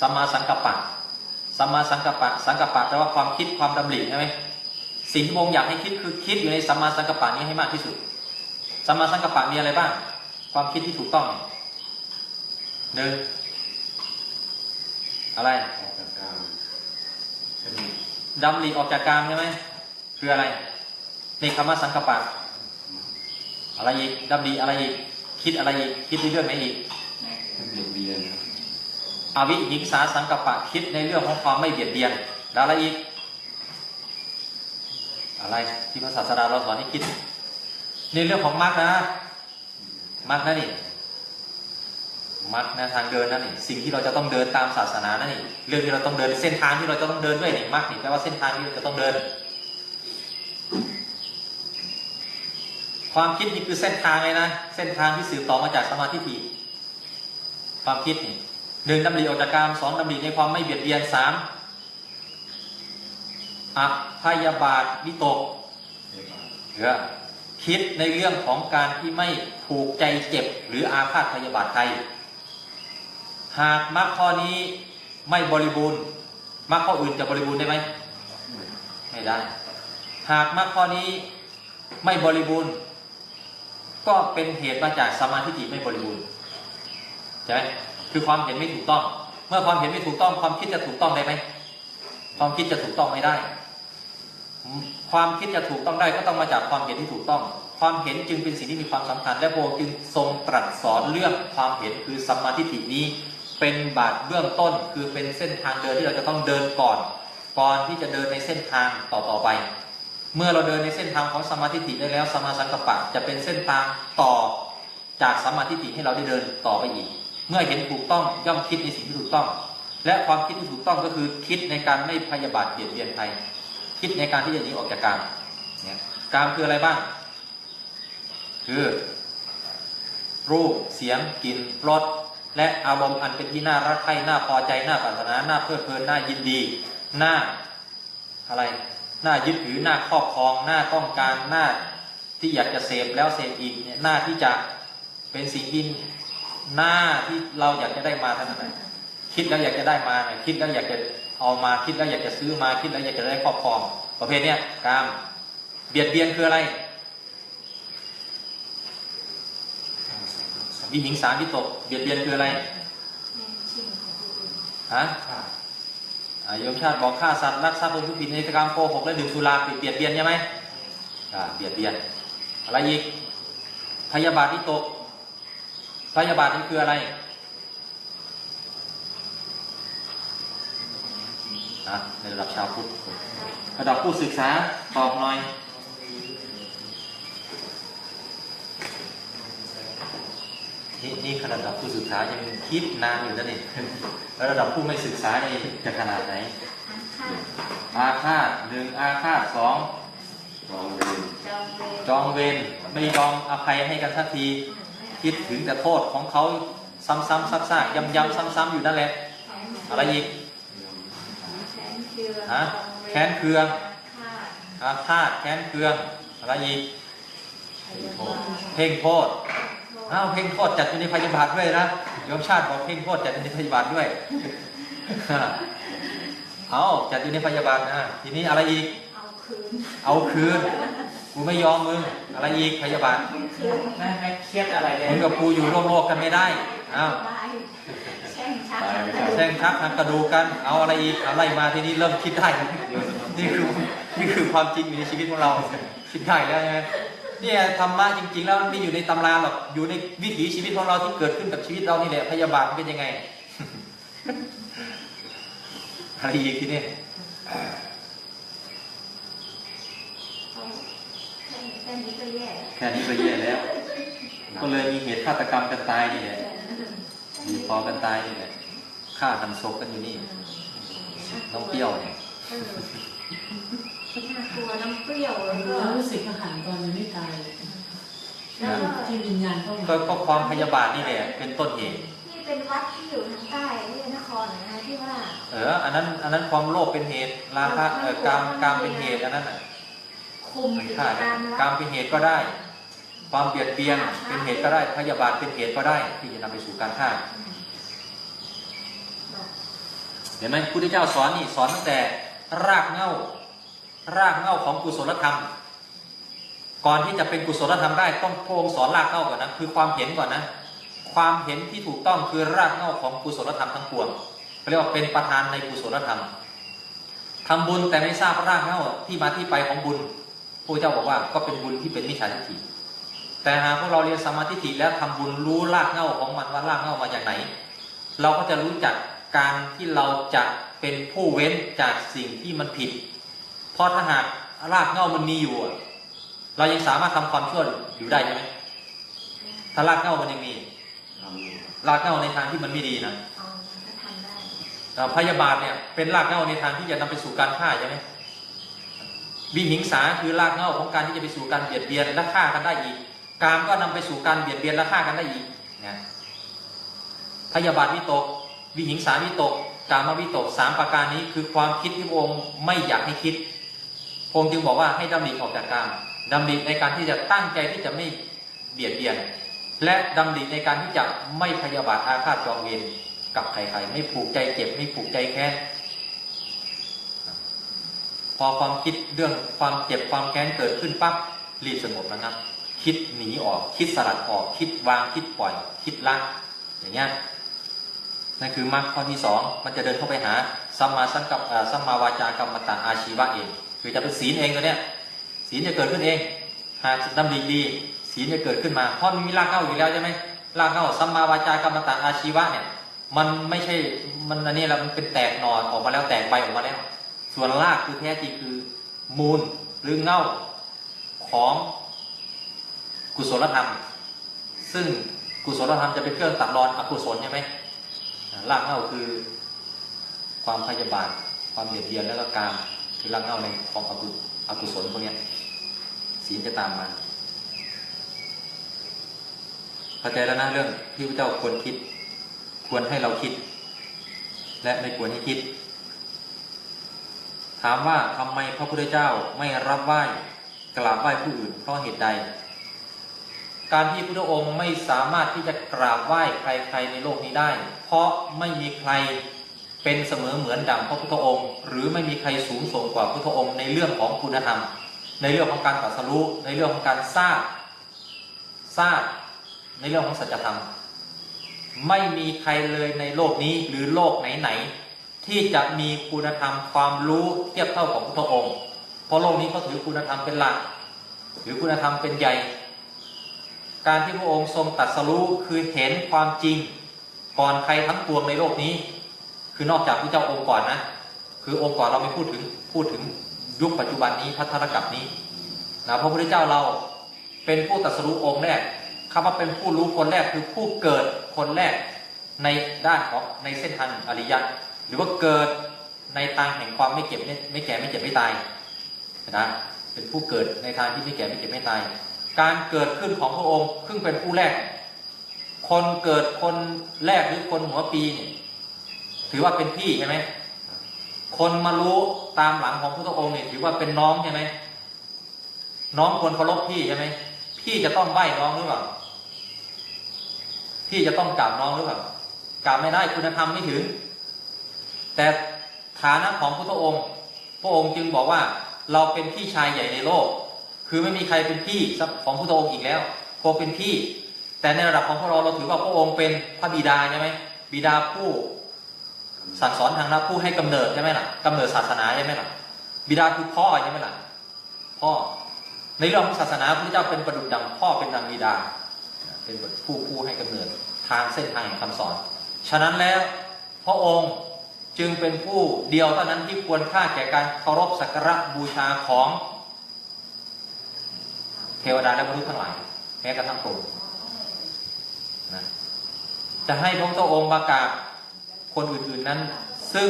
สัมมาสังกัปปะสัมมาสังกัปปะ สังกัปปะแปลว่าความคิดความดำริใช่ไหมสิ่งที่องค์อยากให้คิดคือคิดอยู่ในสัมมาสังกัปปะนี้ให้มากที่สุดสัมมาสังกัปปะมีอะไรบ้าง ความคิดที่ถูกต้องหนึ่งอะไรออกจากกามดำริออกจากกามใช่ไหมคืออะไรในคำว่าสังกัปปะอะไรอีกดำริอะไรอีกคิดอะไรอีกคิดในเรื่องไหนอีก นเบียดเบียนครับอวิหิงสาสังกปปะคิดในเรื่องของความไม่เบียดเบียนแล้วอะไรอีก อะไรที่พระศาสดาเราสอนให้คิดในเรื่องของมรรคนะมรรคนะนี่มรรคนะทางเดินนะนี่สิ่งที่เราจะต้องเดินตามศาสนานะนี่เรื่องที่เราต้องเดินเส้นทางที่เราจะต้องเดินด้วยนี่มรรคนี่แปลว่าเส้นทางที่เราจะต้องเดิน ความคิดนี่คือเส้นทางเลยนะ เส้นทางที่สืบต่อมาจากสมาธิฏฐิ ความคิดนี่หนึ่งดำริออกจากกามสองดำริในความไม่เบียดเบียนสามอพยาบาทวิตกเรือคิดในเรื่องของการที่ไม่ผูกใจเจ็บหรืออาฆาตพยาบาทใครหากมรรคข้อนี้ไม่บริบูรณ์มรรคข้ออื่นจะบริบูรณ์ได้ไหมไม่ได้ หากมรรคข้อนี้ไม่บริบูรณ์ ก็เป็นเหตุมาจากสมาธิไม่บริบูรณ์ ใช่ไหมคือความเห็นไม่ถูกต้อง เมื่อความเห็นไม่ถูกต้องความคิดจะถูกต้องได้ไหมความคิดจะถูกต้องไม่ได้ ความคิดจะถูกต้องได้ก็ต้องมาจากความเห็นที่ถูกต้อง ความเห็นจึงเป็นสิ่งที่มีความสำคัญ และพระองค์จึงทรงตรัสสอนเรื่องความเห็นคือสัมมาทิฏฐินี้ เป็นบาทเบื้องต้น คือเป็นเส้นทางเดินที่เราจะต้องเดินก่อน ก่อนที่จะเดินในเส้นทางต่อต่อไป เมื่อเราเดินในเส้นทางของสมาธิฏฐิได้แล้วสมาสังกัปปะจะเป็นเส้นทางต่อจากสมาธิฏฐิให้เราได้เดินต่อไปอีก มื่อเห็นถูกต้องย่อมคิดในสิ่งที่ถูกต้อง และความคิดที่ถูกต้องก็คือคิดในการไม่พยาบาทเบียดเบียนใครคิดในการที่จะหนีออกจากกามเนี่ยกามคืออะไรบ้าง คือ รูปเสียงกลิ่นรสและอารมณ์อันเป็นที่น่ารักใคร่น่าพอใจน่าปรารถนาน่าเพลิดเพลินน่ายินดีน่าอะไรน่ายึดถือน่าครอบครองน่าต้องการน่าที่อยากจะเสพแล้วเสพอีกเนี่ยน่าที่จะเป็นสิ่งที่ หน่าที่เราอยากจะได้มาเท่านั้นคิดแล้วอยากจะได้มาเนี่ยคิดแล้วอยากจะเอามาคิดแล้วอยากจะซื้อมาคิดแล้วอยากจะได้ครอบครอง ประเภทเนี้ยกามเบียดเบียนคืออะไรวิหิงสาวิตกเบียดเบียนคืออะไรฮะอาโยมชาติบอกฆ่าสัตว์รักทรัพย์โดยผู้ผิดในกรรมโกหกและดื่มสุราเบียดเบียนใช่ไหมเบียดเบียน อะไรอีกพยาบาทวิตก พยาบาทนี่คืออะไรนะในระดับชาวพุทธระดับผู้ศึกษาตอบหน่อยนี่นี่ขนาดระดับผู้ศึกษายังคิดนานอยู่นะนี่แล้วระดับผู้ไม่ศึกษานี่จะขนาดไหนทั้งข้าอาฆาตหนึ่งอาฆาตสองจองเวรจองเวรจองเวรไม่ยอมอภัยให้กันสักที คิดถึงแต่โทษของเขาซ้ำๆซากๆย้ำๆซ้ำๆอยู่นั่นแหละอะไรอีกแค้นเคืองฮะจองเวรแค้นเคืองฆ่าอาฆาตแค้นเคืองอะไรอีกพยาบาทเพ่งโทษอ้าวเพ่งโทษจัดอยู่ในพยาบาทด้วยนะโยมชาติบอกเพ่งโทษจัดอยู่ในพยาบาทด้วยเอาจัดอยู่ในพยาบาทนะทีนี้อะไรอีกเอาคืนเอาคืน กูไม่ยอมมึงอะไรอีกพยาบาทไม่ไม่เครียดอะไรเลยมึงกับกูอยู่ร่วมโลกกันไม่ได้อ้าวแช่งชักตายไปแช่งชักทางกระดูกกัน เอาอะไรอีกอะไรมาทีนี้เริ่มคิดได้นี่คือนี่คือความจริงอยู่ในชีวิตของเราคิดได้แล้วใช่ไหมเนี่ยธรรมะจริง ๆ แล้วไม่อยู่ในตำราหรอกอยู่ในวิถีชีวิตของเราที่เกิดขึ้นกับชีวิตเรานี่แหละพยาบาทมันเป็นยังไงอะไรอีกทีนี้ แค่นี้ก็แย่แค่นี้ก็แย่แล้ว ก็เลยมีเหตุฆาตกรรมกันตายนี่แหละมีพอกันตายนี่แหละฆ่าหันศพกันอยู่นี่น้องเปรี้ยวเนี่ยเออน่ากลัวน้ำเปรี้ยวแล้วก็แล้วรู้สึกอาหารตอนยังไม่ตายแล้วก็ที่วิญญาณเข้าก็มาก็ความพยาบาทนี่แหละเป็นต้นเหตุนี่เป็นวัดที่อยู่ทางใต้ที่นครนะที่ว่า เออ อันนั้น อันนั้นความโลภเป็นเหตุ ราคะเออกามกามเป็นเหตุอันนั้นน่ะ คุมมันกิจฆ่าการกาวัมดเป็นเหตุก็ได้ ความเบียดเบียนเป็นเหตุก็ได้พยาบาทเป็นเหตุก็ได้ ที่จะนำไปสู่การฆ่าเห็นไหมพุทธเจ้าสอนนี่สอนตั้งแต่รากเหง้ารากเหง้าของกุศลธรรม ก่อนที่จะเป็นกุศลธรรมได้ต้องพระองค์สอนรากเหง้าก่อนนะคือความเห็นก่อนนะความเห็นที่ถูกต้องคือรากเหง้าของกุศลธรรมทั้งปวงเขาเรียกว่าเป็นประธานในกุศลธรรมทำบุญแต่ไม่ทราบรากเหง้าที่มาที่ไปของบุญ พระเจ้าบอกว่าก็เป็นบุญที่เป็นมิจฉาทิฏฐิ แต่หากพวกเราเรียนสมมาธิฏฐิแล้วทำบุญรู้รากเหง้าของมันว่ารากเหง้ามาจากไหน เราก็จะรู้จักการที่เราจะเป็นผู้เว้นจากสิ่งที่มันผิด เพราะถ้าหากรากเหง้ามันมีอยู่อะเรายังสามารถทำความชั่วอยู่ได้ใช่ไหมถ้ารากเหง้ามันยังมีทำอยู่รากเหง้าในทางที่มันไม่ดีนะอ๋อมันก็ทำได้แต่พยาบาทเนี่ยเป็นรากเหง้าในทางที่จะนำไปสู่การฆ่าใช่ไหม วิหิงสาคือรากเหง้าของการที่จะไปสู่การเบียดเบียนและฆ่ากันได้อีก กามก็นำไปสู่การเบียดเบียนและฆ่ากันได้อีกนะพยาบาทวิตก วิหิงสาวิตก กามวิตกสามประการนี้คือความคิดที่องค์ไม่อยากให้คิดพระองค์จึงบอกว่าให้ดำริออกจากกามดำริในการที่จะตั้งใจที่จะไม่เบียดเบียน และดำริในการที่จะไม่พยาบาทอาฆาตจองเวรกับใครๆไม่ผูกใจเจ็บไม่ผูกใจแค้น พอความคิดเรื่องความเจ็บความแค้นเกิดขึ้นปั๊บรีบสงบระงับ คิดหนีออกคิดสลัดออก คิดวางคิดปล่อย คิดละอย่างเงี้ยนั่นคือมรรคข้อที่สองมันจะเดินเข้าไปหาสัมมาสังกัปสัมมาวาจากรรมตะอาชีวะเอง คือจะเป็นศีลเองตัวเนี้ยศีลจะเกิดขึ้นเอง หากดำริดีศีลจะเกิดขึ้นมาเพราะมันมีรากเหง้าอยู่แล้วใช่ไหมรากเหง้าสัมมาวาจากรรมตะอาชีวะเนี่ยมันไม่ใช่มันอันนี้แล้วมันเป็นแตกหนอนออกมาแล้วแตกใบออกมาแล้ว ส่วนรากคือแท้จริงคือมูลหรือเง่าของกุศลธรรม ซึ่งกุศลธรรมจะเป็นเครื่องตัดรอนอกุศลใช่ไหมอ่ารากเง้าคือความพยาบาทความเบียดเบียนแล้วก็การคือรากเง้าในของอกุอกุศลพวกนี้ศีลจะตามมาเข้าใจแล้วนะเรื่องที่พระเจ้าควรคิด ควรให้เราคิด และไม่ควรให้คิด ถามว่าทำไมพระพุทธเจ้าไม่รับไหว้กราบไหว้ผู้อื่นเพราะเหตุใด การที่พระพุทธองค์ไม่สามารถที่จะกราบไหว้ใครๆในโลกนี้ได้ เพราะไม่มีใครเป็นเสมอเหมือนดังพระพุทธองค์ หรือไม่มีใครสูงส่งกว่าพระพุทธองค์ในเรื่องของคุณธรรม ในเรื่องของการตรัสรู้ในเรื่องของการทราบทราบในเรื่องของสัจธรรม ไม่มีใครเลยในโลกนี้หรือโลกไหนๆ ที่จะมีคุณธรรมความรู้เทียบเท่าของพระองค์ เพราะโลกนี้เขาถือคุณธรรมเป็นหลักหรือคุณธรรมเป็นใหญ่ การที่พระองค์ทรงตรัสรู้คือเห็นความจริงก่อนใครทั้งปวงในโลกนี้ คือนอกจากพระเจ้าองค์ก่อนนะ คือองค์ก่อนเราไม่พูดถึงพูดถึงยุคปัจจุบันนี้พัฒนกับนี้นะพระพุทธเจ้าเราเป็นผู้ตรัสรู้องค์แรกคำว่าเป็นผู้รู้คนแรกคือผู้เกิดคนแรกในด้านของในเส้นทางอริยะ รือว่าเกิดในทางแห่งความไม่เก็บไม่แก่ไม่เจ็บไม่ตายนะเป็นผู้เกิดในทางที่ไม่แก่ไม่เจ็บไม่ตาย การเกิดขึ้นของพระองค์ซึ่งเป็นผู้แรก คนเกิดคนแรกหรือคนหัวปีเนี่ยถือว่าเป็นพี่ใช่ไหมคนมารู้ตามหลังของพระองค์เนี่ยถือว่าเป็นน้องใช่ไหมน้องควรเคารพพี่ใช่ไหมพี่จะต้องไหว้น้องหรือเปล่าพี่จะต้องกราบน้องหรือเปล่ากราบไม่ได้คุณธรรมไม่ถึง แต่ฐานะของพระองค์ พระองค์จึงบอกว่าเราเป็นพี่ชายใหญ่ในโลก คือไม่มีใครเป็นพี่ของพุทธองค์อีกแล้วพระองเป็นพี่ แต่ในระดับของพวกเราเราถือว่าพระองค์เป็นพระบิดาใช่ไหมบิดาผู้สั่งสอนทางลับผู้ให้กำเนิดใช่ไหมล่ะกำเนิดศาสนาใช่ไหมล่ะ บิดาคือพ่อใช่ไหมล่ะพ่อในเรื่องของศาสนาพระเจ้าเป็นประดุจดังพ่อเป็นดังบิดา เป็นผู้ผู้ให้กำเนิดทางเส้นทางแห่งคำสอน ฉะนั้นแล้วพระองค์ จึงเป็นผู้เดียวเท่านั้นที่ควรค่าแก่การเคารพสักการะบูชาของ เทวดาและมนุษย์ทั้งหลายแม้กระทั่งพระองค์นะจะให้พระพุทธองค์ประกาศคนอื่นๆนั้น ซึ่ง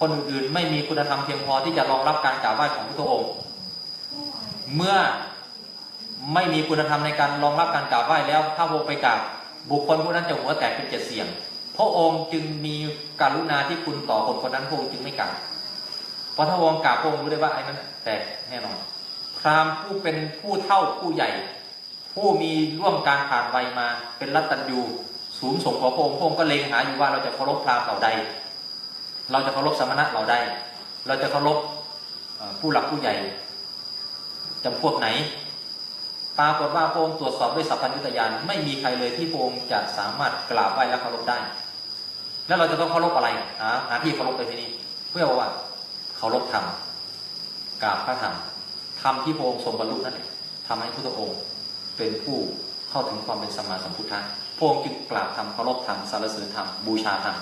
คนอื่นๆไม่มีคุณธรรมเพียงพอที่จะรองรับการกราบไหว้ของพระพุทธองค์ เมื่อไม่มีคุณธรรมในการรองรับการกราบไหว้แล้วถ้าพระองค์ไปกราบบุคคลผู้นั้นจะหัวแตกเป็นเจ็ดเสียง พระองค์จึงมีการุณาที่คุณต่อคนคนนั้นพระองค์จึงไม่กราบเพราะถ้าองค์กราบพระองค์รู้ได้ว่าไอ้นั้นแตกแน่นอนพราหมณ์ผู้เป็นผู้เท่าผู้ใหญ่ ผู้มีร่วมการผ่านวัยมา เป็นรัตตัญญูสูงส่งของพระองค์พระองค์ก็เล็งหาอยู่ว่าเราจะเคารพพราหมณ์เหล่าใด เราจะเคารพสมณะเหล่าใด เราจะเคารพผู้หลักผู้ใหญ่จำพวกไหนปรากฏว่าพระองค์ตรวจสอบด้วยสัพพัญญุตยานไม่มีใครเลยที่พระองค์จะสามารถกราบไหว้และเคารพได้ แล้วเราจะต้องเคารพอะไรหาหาที่เคารพไปที่นี่เพื่อว่าเคารพธรรมกราบพระธรรมธรรมที่พระองค์ทรงบรรลุนั่นเองทำให้พุทธองค์เป็นผู้เข้าถึงความเป็นสัมมาสัมพุทธะพระองค์จึงกราบธรรมเคารพธรรมสรรเสริญธรรมบูชาธรรม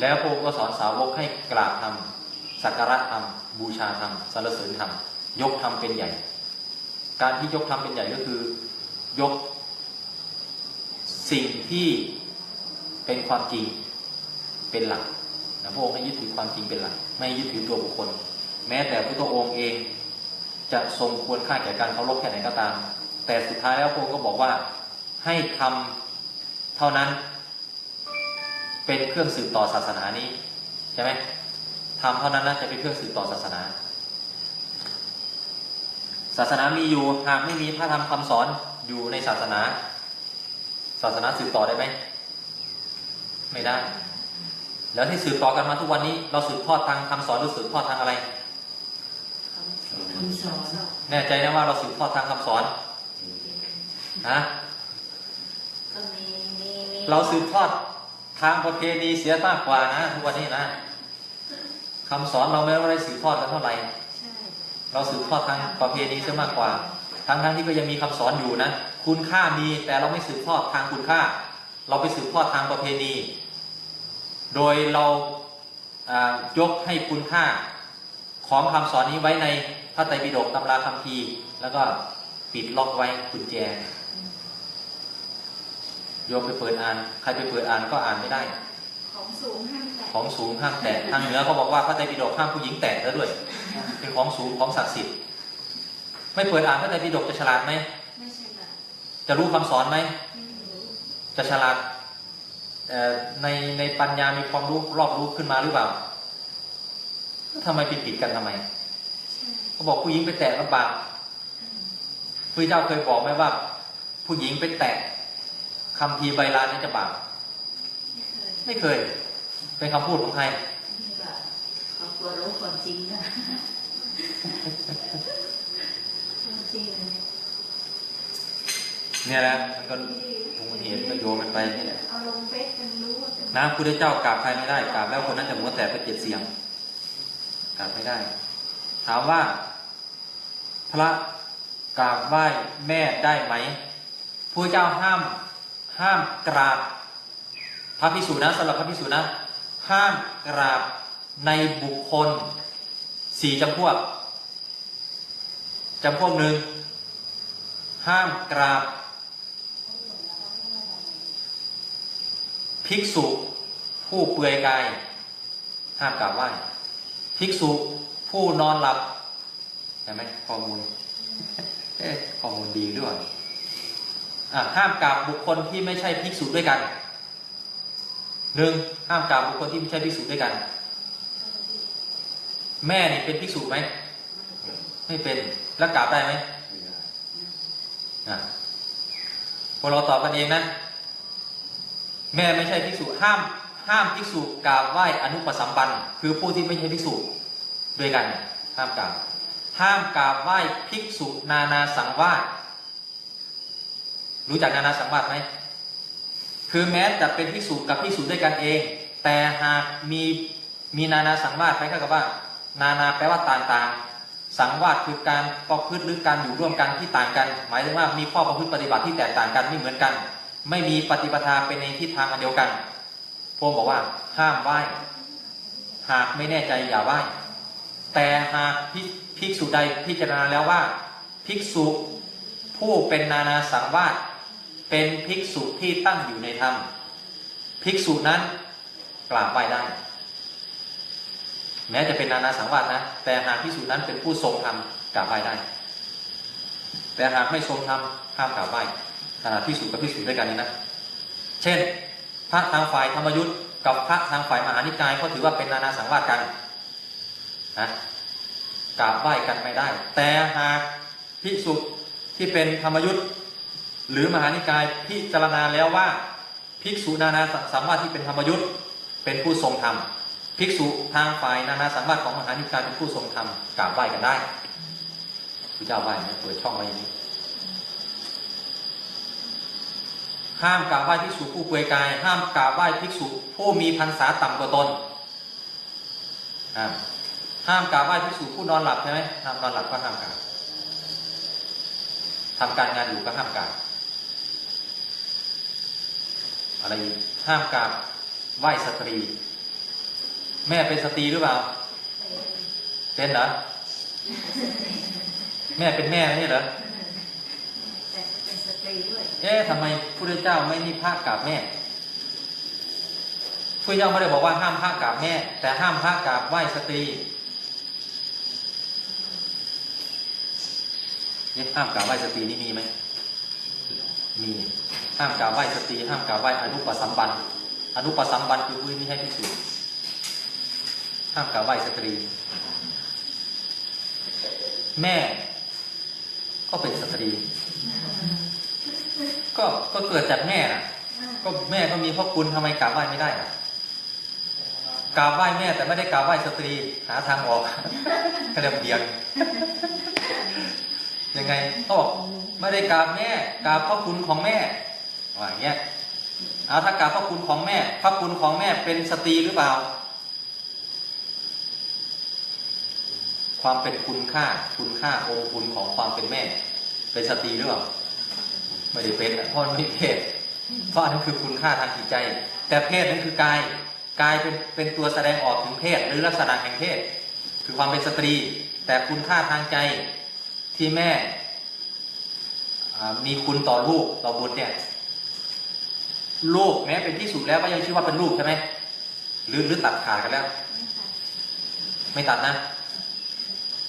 แล้วพระองค์ก็สอนสาวกให้กราบธรรมสักการะธรรมบูชาธรรมสรรเสริญธรรมยกธรรมเป็นใหญ่ การที่ยกธรรมเป็นใหญ่ก็คือยกสิ่งที่เป็นความจริง เป็นหลักนะพระองค์ให้ยึดถือความจริงเป็นหลัก ไม่ยึดถือตัวบุคคล แม้แต่พระองค์เองจะทรงควรค่าแก่การเคารพแค่ไหนก็ตาม แต่สุดท้ายแล้วพระองค์ก็บอกว่าให้ทำเท่านั้น เป็นเครื่องสืบต่อศาสนานี้ใช่ไหมทำเท่านั้นนะจะเป็นเครื่องสืบต่อศาสนา ศาสนามีอยู่หากไม่มีพระธรรมคำสอนอยู่ในศาสนา ศาสนาสืบต่อได้ไหมไม่ได้ แล้วที่สืบต่อกันมาทุกวันนี้เราสืบทอดทางคำสอนหรือสืบทอดทางอะไรคำสอนแน่ใจนะว่าเราสืบทอดทางคำสอนนะก็มีมีมีเราสืบทอดทางประเพณีเสียมากกว่านะทุกวันนี้นะคำสอนเราไม่ได้สืบทอดกันเท่าไหร่ใช่เราสืบทอดทางประเพณีเสียมากกว่า ทั้งทั้งๆที่ก็ยังมีคำสอนอยู่นะ คุณค่ามีแต่เราไม่สืบทอดทางคุณค่า เราไปสืบทอดทางประเพณี โดยเราอ่ายกให้คุณค่าของคำสอนนี้ไว้ในพระไตรปิฎกตำราคัมภีร์แล้วก็ปิดล็อกไว้กุญแจโยมไปเปิดอ่าน ใครไปเปิดอ่านก็อ่านไม่ได้ ของสูงห้ามแตะของสูงห้ามแตะทางเหนือเขาบอกว่าพระไตรปิฎกห้ามผู้หญิงแตะแล้วด้วย เป็นของสูงของศักดิ์สิทธิ์ไม่เปิดอ่านพระไตรปิฎกจะฉลาดไหมไม่ใช่แบบจะรู้คำสอนไหมไม่รู้จะฉลาดเอ่อ ในในปัญญามีความรู้รอบรู้ขึ้นมาหรือเปล่าทำไมปิดปิดกันทำไมใช่เขาบอกผู้หญิงไปแตะลำบากอืมพระเจ้าเคยบอกไหมว่า ผู้หญิงไปแตะคำพีร์ใบลานนี่จะบาปไม่เคยไม่เคย เป็นคำพูดของใครนี่แบบเขากลัวรู้ความจริงนะความจริงเลยเนี่ยแหละมันก็ลงเหตุก็โยนมันไปนี่แหละ นะพุทธเจ้ากราบใครไม่ได้กราบแล้วคนนั้นจะหัวแตกไปเจ็ดเสียงกราบไม่ได้ ถามว่า พระกราบไหว้แม่ได้ไหมพระเจ้าห้าม ห้ามกราบ พระพิสูจน์นะสำหรับพระพิสูจน์นะ ห้ามกราบในบุคคลสี่จำพวกจำพวกหนึ่งห้ามกราบ ภิกษุผู้เปลือยกายห้ามกราบไหว้ภิกษุผู้นอนหลับเห็นไหมข้อมูลเอ๊ข้อมูลดีด้วยอะห้ามกราบบุคคลที่ไม่ใช่ภิกษุด้วยกันหนึ่งห้ามกราบบุคคลที่ไม่ใช่ภิกษุด้วยกัน แม่นี่เป็นภิกษุไหมไม่เป็นแล้วกราบได้ไหมอะพวกเราตอบกันเองนะ แม่ไม่ใช่ภิกษุห้ามห้ามภิกษุกราบไหว้อนุปสัมปันคือผู้ที่ไม่ใช่ภิกษุด้วยกันห้ามกราบห้ามกราบไหว้ภิกษุนานาสังวาสรู้จักนานาสังวาสไหมคือแม้จะเป็นภิกษุกับภิกษุด้วยกันเอง แต่หากมีมีนานาสังวาสคล้ากับว่า นานาแปลว่าต่างๆ สังวาสคือการประพฤติหรือการอยู่ร่วมกันที่ต่างกัน หมายถึงว่ามีข้อประพฤติปฏิบัติที่แตกต่างกันไม่เหมือนกัน ไม่มีปฏิปทาเป็นในทิศทางอันเดียวกันพระองค์บอกว่าห้ามไหว้ หากไม่แน่ใจอย่าไหว้ แต่หากภิภิกษุใดพิจารณาแล้วว่า ภิกษุผู้เป็นนานาสังวาสเป็นภิกษุที่ตั้งอยู่ในธรรมภิกษุนั้นกราบไหว้ได้ แม้จะเป็นนานาสังวาสนะ แต่หากภิกษุนั้นเป็นผู้ทรงธรรมกราบไหว้ได้ แต่หากไม่ทรงธรรมห้ามกราบไหว้ ขณะภิกษุกับภิกษุด้วยกันนี้นะ เช่น พระทางฝ่ายธรรมยุทธ์กับพระทางฝ่ายมหานิกายเขาถือว่าเป็นนานาสังวาสกันนะกราบไหว้กันไม่ได้ แต่หากภิกษุที่เป็นธรรมยุทธ์หรือมหานิกายพิจารณาแล้วว่า ภิกษุนานาสังวาสที่เป็นธรรมยุทธ์เป็นผู้ทรงธรรมภิกษุทางฝ่ายนานาสังวาสของมหานิกายเป็นผู้ทรงธรรมกราบไหว้กันได้พระเจ้าไหว้เนี่ยเปิดช่องไว้อย่างนี้ ห้ามกราบไหว้ภิกษุผู้เปลือยกาย ห้ามกราบไหว้ภิกษุผู้มีพรรษาต่ำกว่าตนอ่าห้ามกราบไหว้ภิกษุผู้นอนหลับใช่ไหมห้ามนอนหลับก็ห้ามกราบทำการงานอยู่ก็ห้ามกราบอะไรอีกห้ามกราบไหว้สตรี แม่เป็นสตรีหรือเปล่า เป็นเหรอแม่เป็นแม่ไม่ใช่เหรอแต่เป็นสตรี ด้วย เอ๊ะทำไมพระพุทธเจ้าไม่นิพพากราบแม่พระเจ้าไม่ได้บอกว่าห้ามพระกราบแม่ แต่ห้ามพระกราบไหว้สตรีเนี่ยห้ามกราบไหว้สตรีนี่มีไหมมีห้ามกราบไหว้สตรีห้ามกราบไหว้อนุปสัมบันอนุปสัมบันคือผู้นี้ให้พิสูจน์ห้ามกราบไหว้สตรี แม่ก็เป็นสตรี ก็ก็เกิดจากแม่น่ะ ก็แม่ก็มีพระคุณทำไมกราบไหว้ไม่ได้ล่ะกราบไหว้แม่แต่ไม่ได้กราบไหว้สตรี หาทางออกก็เลยเบียงยังไงเขาบอกไม่ได้กราบแม่กราบพ่อคุณของแม่ว่าอย่างเงี้ยเอาถ้ากราบพ่อคุณของแม่พ่อคุณของแม่เป็นสตรีหรือเปล่า ความเป็นคุณค่า คุณค่าองค์คุณของความเป็นแม่ เป็นสตรีหรือเปล่า ไม่ได้เป็นเพราะมันไม่เพศเพราะอันนั้นคือคุณค่าทางจิตใจ แต่เพศนั้นคือกายกายเป็นเป็นตัวแสดงออกถึงเพศหรือลักษณะแห่งเพศ คือความเป็นสตรี แต่คุณค่าทางใจที่แม่มีคุณต่อลูกต่อบุตรเนี่ยลูกแม้เป็นที่สุดแล้วก็ยังชื่อว่าเป็นลูกใช่ไหมหรือหรือตัดขาดกันแล้ว ไม่ตัดนะ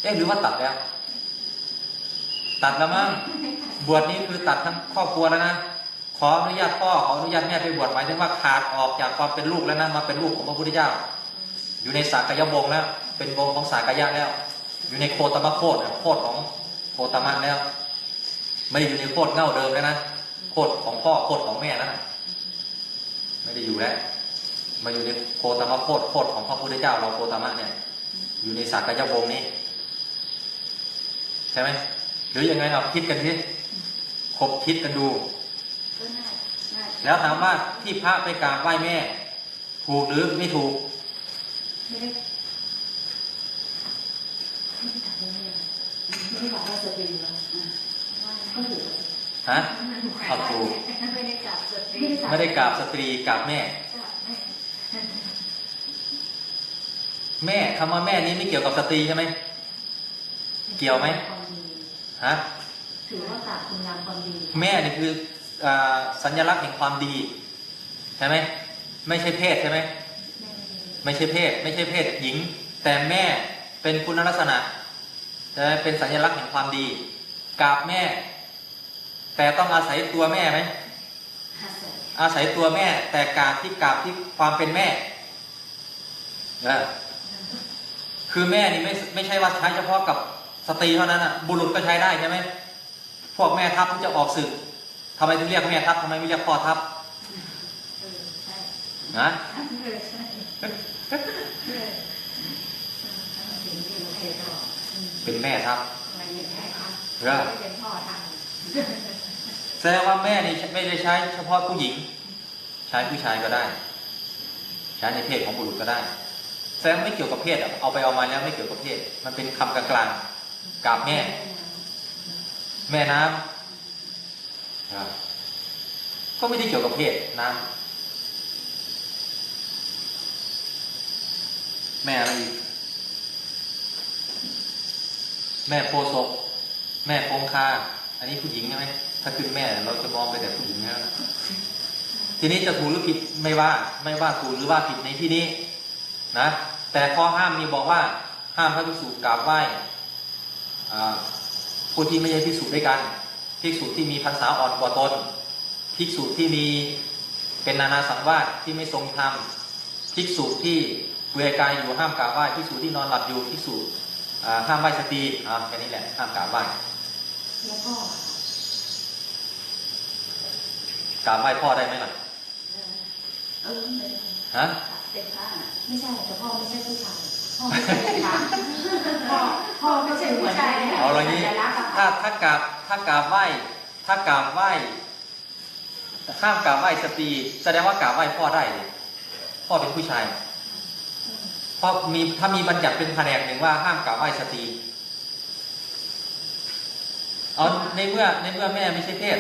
เอ๊ะหรือว่าตัดแล้ว ตัดแล้วมั้งบวชนี้คือตัดทั้งครอบครัวแล้วนะขออนุญาตพ่อขออนุญาตแม่ไปบวชหมายถึงว่าขาดออกจากความเป็นลูกแล้วนะมาเป็นลูกของพระพุทธเจ้า อยู่ในสากยวงแล้ว เป็นวงของสากยะแล้ว อยู่ในโคตมะโคตโคตของโคตมะแล้ว ไม่ได้อยู่ในโคตเง่าเดิมแล้วนะโคตของพ่อโคตของแม่นะไม่ได้อยู่แล้วมาอยู่ในโคตมะโคตโคตของพระพุทธเจ้าเราโคตมะเนี่ย อยู่ในสากยวงนี้ใช่ไหม หรือยังไงเอาคิดกันทีคบคิดกันดูก็น่าน่าแล้วถามว่าที่พระไปกราบไหว้แม่ ถูกหรือไม่ถูกไม่ได้ไม่ได้ตัดเลยไม่ได้บอกว่าจะเป็นแล้วก็ถูกฮะเอาถูกไม่ได้กลับสตรีไม่ได้กราบสตรีกราบแม่กลับไม่ แม่คำว่าแม่นี้ไม่เกี่ยวกับสตรีใช่ไหม เกี่ยวไหมความดี ฮะถือว่ากราบคุณงามความดี แม่นี่คืออาสัญลักษณ์แห่งความดีใช่ไหมไม่ใช่เพศใช่ไหมไม่ใช่เพศ ไม่ใช่เพศหญิง แต่แม่เป็นคุณลักษณะแต่เป็นสัญลักษณ์แห่งความดีกราบแม่ แต่ต้องอาศัยตัวแม่ไหมอาศัยอาศัยตัวแม่ แต่กราบที่กราบที่ความเป็นแม่เออคือแม่นี่ไม่ไม่ใช่ว่าใช้เฉพาะกับ สตรีเท่านั้นอะบุรุษก็ใช้ได้ใช่ไหมพวกแม่ทัพที่จะออกศึกทำไมถึงเรียกแม่ทัพทำไมไม่เรียกพ่อทัพนะเป็นแม่ทัพเพื่อแสดงว่าแม่นี่ไม่ได้ใช้เฉพาะผู้หญิง ใช้ผู้ชายก็ได้ ใช้ในเพศของบุรุษก็ได้ แสดงไม่เกี่ยวกับเพศเอาไปเอามาแล้วไม่เกี่ยวกับเพศ มันเป็นคำกลางๆ กราบแม่ แม่น้ำก็ไม่ได้เกี่ยวกับเพศน้ำแม่อะไรอีกแม่โพศพแม่คงคาอันนี้ผู้หญิงใช่ไหมถ้าขึ้นแม่เราจะมองไปแต่ผู้หญิงแล้วทีนี้จะถูกหรือผิดไม่ว่า ไม่ว่าถูกหรือว่าผิดในที่นี้นะแต่ข้อห้ามมีบอกว่า ห้ามพระภิกษุกราบไหว้ ผู้ที่ไม่ใช่ภิกษุด้วยกันภิกษุที่มีพรรษาอ่อนกว่าตนภิกษุที่มีเป็นนานาสังวาสที่ไม่ทรงธรรมภิกษุที่เปลือยกายอยู่ห้ามกราบไหว้ภิกษุที่นอนหลับอยู่ภิกษุอ่าห้ามไหว้สตรีอ่าแค่นี้แหละห้ามกราบไหว้แล้วก็กราบไหว้พ่อได้ไหมล่ะเออไม่ได้ฮะเป็นพระน่ะไม่ใช่แต่พ่อไม่ใช่ผู้ชาย พ่อไม่ใช่ผู้ชายพ่อพ่อไม่ใช่ผู้ชายเอาละงี้ถ้าถ้ากราบถ้ากราบไหว้ถ้ากราบไหว้ห้ามกราบไหว้สตรีแสดงว่ากราบไหว้พ่อได้เลยพ่อเป็นผู้ชายเพราะมีถ้ามีบัญญัติเป็นแผนกหนึ่งว่าห้ามกราบไหว้สตรีเอาในเมื่อในเมื่อแม่ไม่ใช่เพศ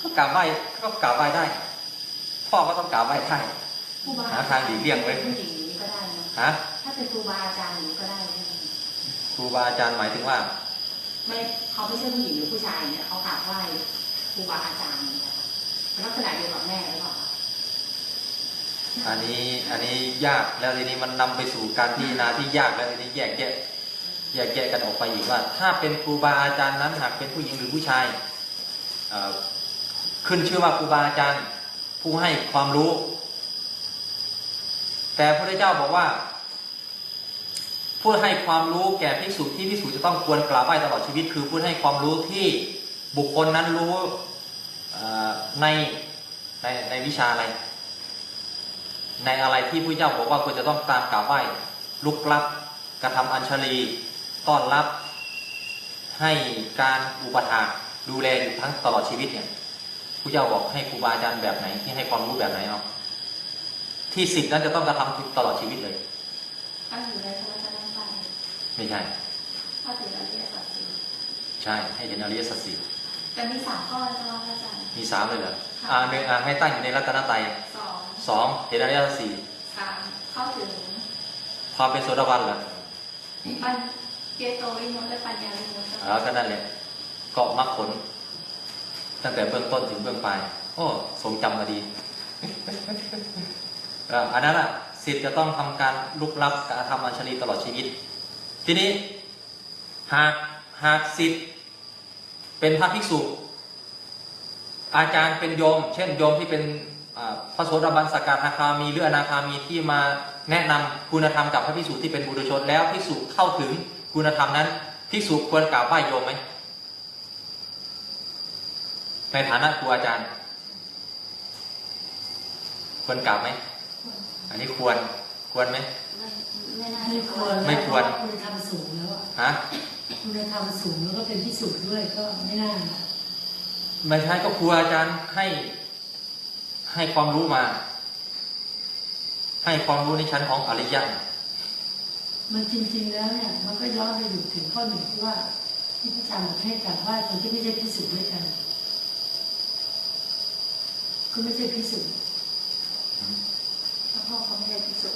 ก็กราบไหว้ก็กราบไหว้ได้ พ่อก็ต้องกราบไหว้ได้ครูบาหาทางหลีกเลี่ยงไว้ผู้หญิงอย่า งนี้ก็ได้นะฮะถ้าเป็นครูบาอาจารย์อย่างนี้ก็ได้นะครูบาอาจารย์หมายถึงว่า ไม่เขาไม่ใช่ผู้หญิงหรือผู้ชายเนี่ยเขากราบไหว้ครูบาอาจารย์เนี่ยค่ะลักษณะเดียวกับแม่หรือเปล่าคะอันนี้อันนี้ยากแล้วทีนี้มันนำไปสู่การพิจารณาที่ยากแล้วทีนี้แยกแยะแยกแยะกันออกไปอีกว่า ถ้าเป็นครูบาอาจารย์นั้นหากเป็นผู้หญิงหรือผู้ชายเอ่อขึ้นชื่อว่าครูบาอาจารย์ผู้ให้ความรู้ แต่พระเจ้าบอกว่า ผู้ให้ความรู้แก่ภิกษุที่ภิกษุจะต้องควรกราบไหว้ตลอดชีวิต คือผู้ให้ความรู้ที่บุคคลนั้นรู้ในในในวิชาอะไร ในอะไรที่พระเจ้าบอกว่าควรจะต้องตามกราบไหว้ลุกลับกระทำอัญชลีต้อนรับ ให้การอุปถากดูแลอยู่ทั้งตลอดชีวิตเนี่ยพระเจ้าบอกให้ครูบาอาจารย์แบบไหนที่ให้ความรู้แบบไหนเนาะที่สิทธิ์นั้นจะต้องกระทำตลอดชีวิตเลยถ้าอยู่ในพรราชบัญญัติ ไม่ใช่ถ้าถืออริยสัจสี่ใช่ ให้เห็นอริยสัจสี่แต่มีสามข้อแล้วนะคะพระอาจารย์มีสามเลยเหรออ่าหนึ่งอ่าให้ตั้งอยู่ในรัตนตรัยสองสองเห็นอริยสัจสี่สามเข้าถึง ความเป็นโสดาบันเหรอปัญเจโตวิมุตติและปัญญาวิมุตติแล้วก็นั่นแหละเกาะมรรคผล ตั้งแต่เบื้องต้นถึงเบื้องปลายโอ้สมจำมาดีเอ่ออันนั้นอะสิทธิ์จะต้องทำการลุกลับการทำอัญชลีตลอดชีวิต ทีนี้หากหากสิทธิ์เป็นพระภิกษุ อาจารย์เป็นโยม เช่นโยมที่เป็นพระโสดาบันสกทาคามี หรืออนาคามีที่มาแนะนำคุณธรรมกับพระภิกษุที่เป็นบุรุชนแล้วภิกษุเข้าถึงคุณธรรมนั้นภิกษุควรกราบไหว้โยมไหมในฐานะครูอาจารย์ ควรกราบไหม อันนี้ควรควรไหม ไม่ไม่น่าไม่ควรไม่ควรเพาะคุณธรรมสูงแล้วอะฮะคุณธรรมสูงแล้วก็เป็นพิสูจน์ด้วยก็ไม่น่าไม่ใช่ก็ครูอาจารย์ให้ให้ความรู้มา ให้ความรู้ในชั้นของอริยะมันจริง ๆ แล้วเนี่ย มันก็ย้อนไปอยู่ถึงข้อหนึ่งที่ว่า ที่พระอาจารย์บอกให้กราบไหว้คนที่ไม่ใช่พิสูจน์ด้วยกันก็ไม่ใช่พิสูจน์ถ้าพ่อเขาไม่ได้พิสูจน์อ่า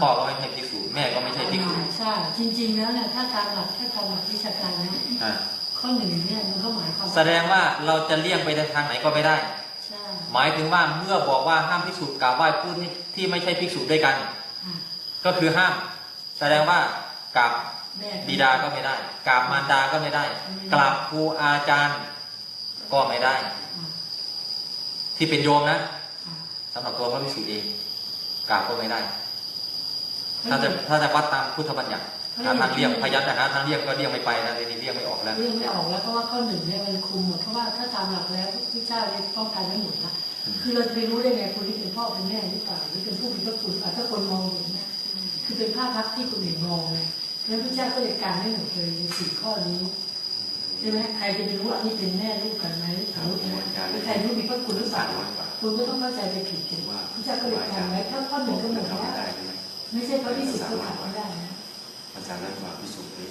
พ่อก็ไม่ใช่ภิกษุแม่ก็ไม่ใช่ภิกษุใช่จริง ๆ แล้วเนี่ยถ้าตามหลักถ้าตามหลักวิชาการนะอ่าข้อหนึ่งเนี่ยมันก็หมายความแสดงว่าเราจะเลี่ยงไปในทางไหนก็ไม่ได้ใช่หมายถึงว่าเมื่อบอกว่าห้ามภิกษุกราบไหว้ผู้ที่ที่ไม่ใช่ภิกษุด้วยกันอะก็คือห้าม แสดงว่ากราบแม่บิดาก็ไม่ได้กราบมารดาก็ไม่ได้กราบครูอาจารย์ก็ไม่ได้อะที่เป็นโยมนะอะสำหรับตัวพระภิกษุเองกราบก็ไม่ได้ ถ้าจะถ้าจะวัดตามพุทธบัญญัติหาทางเลี่ยงพยัญชนะหาทางเลี่ยงก็เลี่ยงไม่ไปนะทีนี้เลี่ยงไม่ออกแล้วเรื่องไม่ออกแล้วเพราะว่าข้อหนึ่งเนี่ยมันคุมหมดเพราะว่าถ้าตามหลักแล้วพระเจ้าเนี่ยป้องกันไว้หมดนะอืมคือเราจะไปรู้ได้ไงคนที่เป็นพ่อเป็นแม่หรือเปล่าหรือเป็นผู้มีพระคุณอะถ้าคนมองเห็นนะคือเป็นภาพลักษณ์ที่คนอื่นมองไงคือแล้วพระเจ้าก็เลยการให้หมดเลยในสี่ข้อนี้ใช่ไหมใครจะไปรู้ว่านี่เป็นแม่ลูกกันไหมสมมตินะหรือใครรู้มีพระคุณหรือเปสาล่ามร้อยกว่าคุณก็ต้องเข้าใจไปผิดกันว่าพระเจ้าก็เลยการไว้ถ้าข้อหนึ่งก็หมดทำแล้ว ได้ใช่ไหมไม่ใช่พระพิสุทธิ์ก็ทำไม่ได้นะภาษาร้อยกว่าพิสูจน์เลย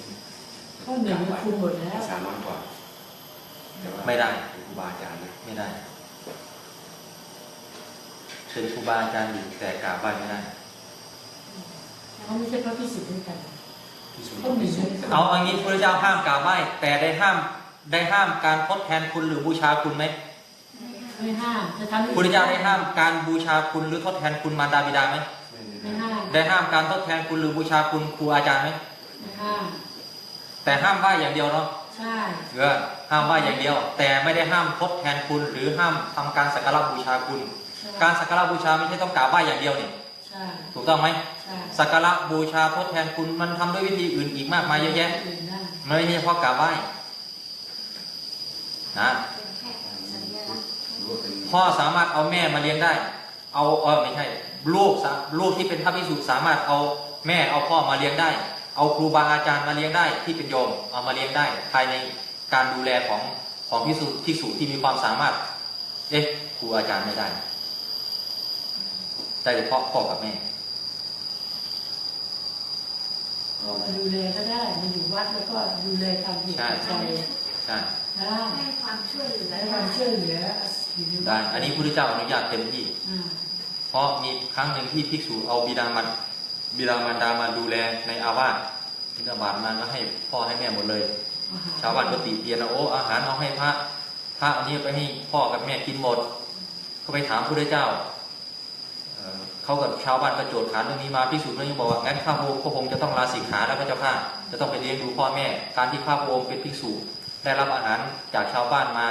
ข้อหนึ่งมันคุมหมดแล้วภาษาร้อยกว่าแต่ว่าไม่ได้เป็นครูบาอาจารย์นะไม่ได้เป็นครูบาอาจารย์อยู่แต่กราบไหว้ไม่ได้เขาไม่ใช่พระพิสุทธิ์ด้วยกันพิสูจน์ต้องมีพิสูจน์เอาอันนี้พระเจ้าห้ามกราบไหว้แต่ได้ห้ามได้ห้ามการทดแทนคุณหรือบูชาคุณไหมไม่ห้ามจะทำให้พระเจ้าได้ห้ามการบูชาคุณหรือทดแทนคุณมารดาบิดาไหมไม่ ห้ามได้ห้ามการทดแทนคุณหรือบูชาคุณครูอาจารย์ไหมไม่ห้ามแต่ห้ามไหว้อย่างเดียวเนาะใช่เออห้ามไหว้อย่างเดียว แต่ไม่ได้ห้ามทดแทนคุณ หรือห้ามทำการสักการะบูชาคุณใช่การสักการะบูชาไม่ใช่ต้องกราบไหว้อย่างเดียวนี่ใช่ถูกต้องไหมใช่สักการะบูชาทดแทนคุณมันทำด้วยวิธีอื่นอีกมากมายเยอะแยะอื่นได้ไม่ใช่เฉพาะกราบไหว้นะเป็นแค่สัญลักษณ์รู้ว่าเป็นพ่อสามารถเอาแม่มาเลี้ยงได้ เอาเออไม่ใช่ ลูกสาลูกที่เป็นพระภิกษุสามารถเอาแม่เอาพ่อมาเลี้ยงได้ เอาครูบาอาจารย์มาเลี้ยงได้ที่เป็นโยมเอามาเลี้ยงได้ ภายในการดูแลของของภิกษุภิกษุที่มีความสามารถ เอ๊ะครูอาจารย์ไม่ได้ได้เฉพาะพ่อกับแม่เอามาดูแลก็ได้มาอยู่วัดแล้วก็ดูแลตามเหตุใช่ปัจจัยใช่ได้ให้ความช่วยเหลือและความช่วยเหลืออยู่ในวัได้ อันนี้พระพุทธเจ้าอนุญาตเต็มที่อ่า เพราะมีครั้งหนึ่งที่ภิกษุเอาบิดามันบิดามารดามาดูแลในอาวาสบิดาบาตมาก็ให้พ่อให้แม่หมดเลย ชาวบ้านก็ติเตียนโอ้อาหารเอาให้พระพระอันนี้ไปให้พ่อกับแม่กินหมดก็ไปถามพระพุทธเจ้าเอ่อเขากับชาวบ้านก็โจทย์ขานเรื่องนี้มาพิสูจน์เรื่องนี้บอกว่างั้นข้าพระองค์ก็คงจะต้องลาสิกขาแล้วพระเจ้าข้าจะต้องไปเลี้ยงดูพ่อแม่ การที่ข้าพระองค์เป็นภิกษุได้รับอาหารจากชาวบ้านมา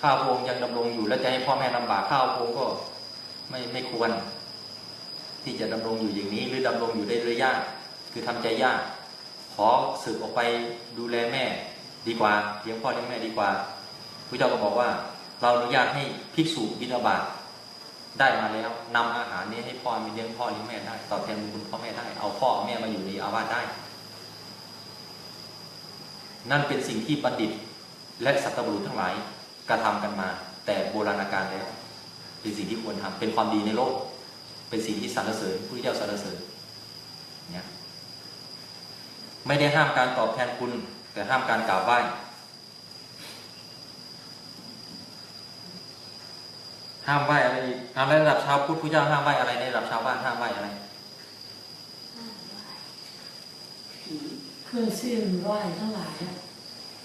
ข้าพระองค์ยังดำรงอยู่และจะให้พ่อแม่ลำบากข้าพระองค์ก็ ไม่ไม่ควร ที่จะดำรงอยู่อย่างนี้ หรือดำรงอยู่ได้ด้วยยาก คือทำใจยาก ขอสึกออกไปดูแลแม่ดีกว่าเลี้ยงพ่อเลี้ยงแม่ดีกว่าพระเจ้าก็บอกว่า เราอนุญาตให้ภิกษุบิณฑบาตได้มาแล้วนำอาหารนี้ให้พ่อมีเลี้ยงพ่อเลี้ยงแม่ได้ตอบแทนบุญคุณพ่อแม่ได้ เอาพ่อเอาแม่มาอยู่ในอาวาสได้ นั่นเป็นสิ่งที่บัณฑิตและสัตบุรุษทั้งหลายกระทำกันมา แต่โบราณกาลแล้ว เป็นสิ่งที่ควรทำเป็นความดีในโลก เป็นสิ่งที่สรรเสริญพระเจ้าสรรเสริญเนี่ยไม่ได้ห้ามการตอบแทนคุณ แต่ห้ามการกราบไหว้ห้ามไหว้อะไรอีกห้ามในระดับชาวพุทธพระเจ้าห้ามไหว้อะไรในระดับชาวบ้านห้ามไหว้อะไรผีเครื่องเส้นไหว้ทั้งหลายอะ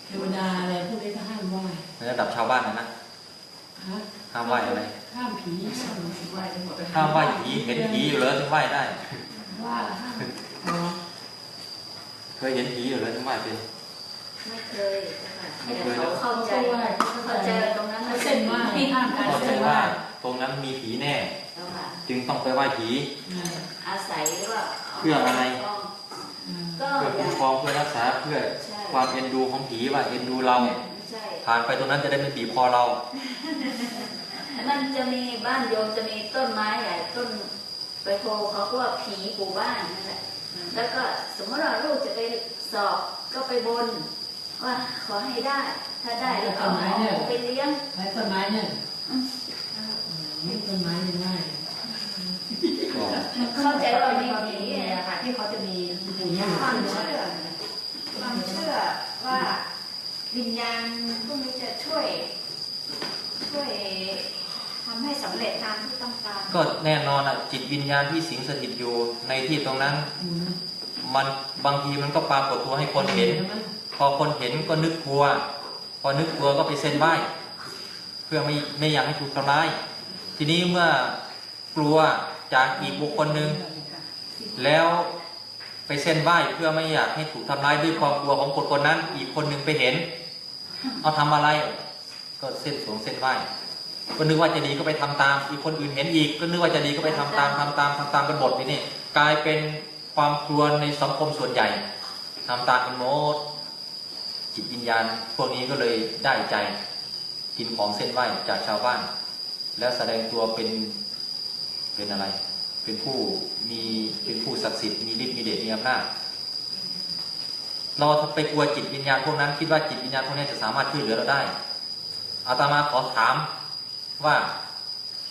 เทวดาอะไรพวกนี้ก็ห้ามไหว้ในระดับชาวบ้านนะนะฮะห้ามไหว้อะไร ห้ามผีห้ามไหว้ทั้งหมดห้ามไหว้ผีเห็นผีอยู่แล้วถึงไหว้ได้ว่าห้ามอ๋อเคยเห็นผีอยู่แล้วถึงไหว้เป็นไม่เคยนะคะไม่เคยเขาเข้าใจเขาไหว้เขาเข้าใจตรงนั้นเขาเส้นไหว้ห้ามการเข้าใจเส้นไหว้ว่าตรงนั้นมีผีแน่แล้วค่ะจึงต้องไปไหว้ผีอ่าอาศัยว่าเพื่ออะไรอ่าก็เพื่ออคุ้ยามกครองเพื่อรักษาเพื่อใช่ความเอ็นดูของผีว่าเอ็นดูเราไม่ใช่ผ่านไปตรงนั้นจะได้ไม่บีบคอเรา นั่นจะมีบ้านโยมจะมีต้นไม้ใหญ่ต้นไปโพเขาก็ว่าผีปู่บ้านนั่นแหละแล้วก็สมมติว่าลูกจะไปสอบก็ไปบน ว่าขอให้ได้ ถ้าได้แล้วก็เอาหมูไปเลี้ยงไว้ต้นไม้เนี่ยนี่ต้นไม้ยังง่ายก็เข้าใจว่ามีผีผีเนี่ยไงนะคะที่เขาจะมีปู่ย่าความเชื่อความเชื่อว่าวิญญาณพวกนี้จะช่วยช่วย ทำให้สำเร็จตามที่ต้องการ ก็แน่นอนอะจิตวิญญาณที่สิงสถิตอยู่ในที่ตรงนั้นอยู่นะมันบางทีมันก็ปรากฏตัวให้คนเห็น พอคนเห็นก็นึกกลัว พอนึกกลัวก็ไปเส้นไหว้เพื่อไม่ไม่อยากให้ถูกทำร้าย ทีนี้เมื่อกลัวจากอีกบุคคลหนึ่งแล้วไปเส้นไหว้เพื่อไม่อยากให้ถูกทำร้ายด้วยความกลัวของคนคนนั้น อีกคนหนึ่งไปเห็น เอาทำอะไร ก็เส้นสวงเส้นไหว้ ก็นึกว่าจะดีก็ไปทำตามอีกคนอื่นเห็นอีก ก็นึกว่าจะดีก็ไปทำตามทำตามทำตามกันหมดไปนี่กลายเป็นความกลัวในสังคมส่วนใหญ่ทำตามกันหมดจิตวิญญาณ พวกนี้ก็เลยได้ใจกินของเส้นไหว้จากชาวบ้าน แล้วแสดงตัวเป็นเป็นอะไร เป็นผู้มีเป็นผู้ศักดิ์สิทธิ์มีฤทธิ์มีเดชมีอำนาจเราไปกลัวจิตวิญญาณพวกนั้น คิดว่าจิตวิญญาณพวกนี้จะสามารถช่วยเหลือเราได้อาตมาขอถาม ว่า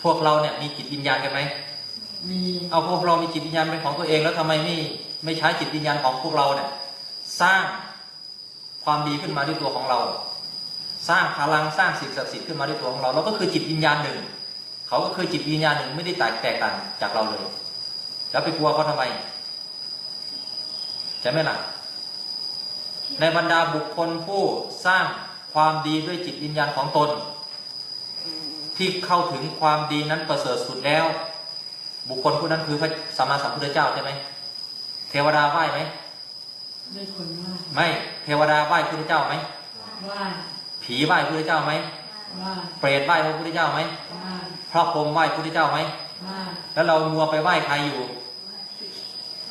พวกเราเนี่ยมีจิตวิญญาณกันไหมมีเอาพวกเรามีจิตวิญญาณเป็นของตัวเอง แล้วทำไมไม่ไม่ใช้จิตวิญญาณของพวกเราเนี่ย สร้างความดีขึ้นมาด้วยตัวของเรา สร้างพลังสร้างสิ่งศักดิ์สิทธิ์ขึ้นมาด้วยตัวของเราเราก็คือจิตวิญญาณหนึ่งเขาก็คือจิตวิญญาณหนึ่งไม่ได้แตกแตกต่างจากเราเลย แล้วไปกลัวเขาทำไมใช่ไหมล่ะในบรรดาบุคคลผู้สร้างความดีด้วยจิตวิญญาณของตน ที่เข้าถึงความดีนั้นประเสริฐสุดแล้ว บุคคลผู้นั้นคือพระสัมมาสัมพุทธเจ้าใช่ไหมเทวดาไหว้ไหมด้วยคนว่าไม่เทวดาไหว้พระพุทธเจ้าไหมว่าผีไหว้พระพุทธเจ้าไหมว่าเปรตไหว้พระพุทธเจ้าไหมว่าพระพรหมไหว้พระพุทธเจ้าไหมว่าแล้วเรามัวไปไหว้ใครอยู่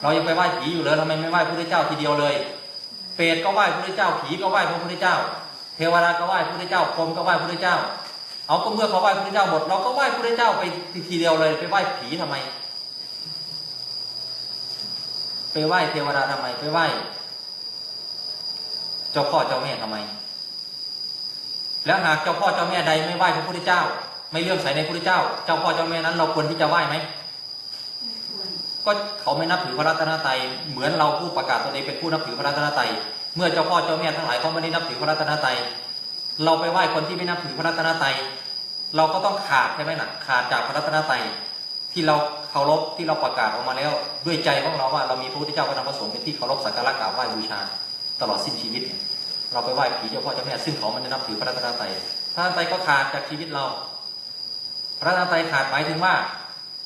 เรายังไปไหว้ผีอยู่เลยทำไมไม่ไหว้พระพุทธเจ้าทีเดียวเลย เปรตก็ไหว้พระพุทธเจ้าผีก็ไหว้พระพุทธเจ้า เทวดาก็ไหว้พระพุทธเจ้าพรหมก็ไหว้พระพุทธเจ้า เอาก็เมื่อเขาไหว้พระเจ้าหมด เราก็ไหว้พระเจ้าไปทีเดียวเลยไปไหว้ผีทำไม ไปไหว้เทวดาทำไม ไปไหว้เจ้าพ่อเจ้าแม่ทำไม แล้วหากเจ้าพ่อเจ้าแม่ใดไม่ไหว้พระพุทธเจ้า ไม่เลื่อมใสในพระพุทธเจ้า เจ้าพ่อเจ้าแม่นั้น เราควรที่จะไหว้ไหมก็เขาไม่นับถือพระรัตนตรัยเหมือนเราผู้ประกาศตนเองเป็นผู้นับถือพระรัตนตรัยเมื่อเจ้าพ่อเจ้าแม่ทั้งหลายเขาไม่ได้นับถือพระรัตนตรัยเราไปไหว้คนที่ไม่นับถือพระรัตนตรัย เราก็ต้องขาดใช่ไหมล่ะขาดจากพระรัตนตรัยที่เราเคารพที่เราประกาศออกมาแล้ว ด้วยใจของเราว่าเรามีพระพุทธเจ้าพระธรรมพระสงฆ์เป็นที่เคารพสักการะกราบไหว้บูชา ตลอดสิ้นชีวิตเนี่ยเราไปไหว้ผีเจ้าพ่อเจ้าแม่ซึ่งเขาไม่ได้นับถือพระรัตนตรัยพระรัตนตรัยก็ขาดจากชีวิตเรา พระรัตนตรัยขาดหมายถึงว่า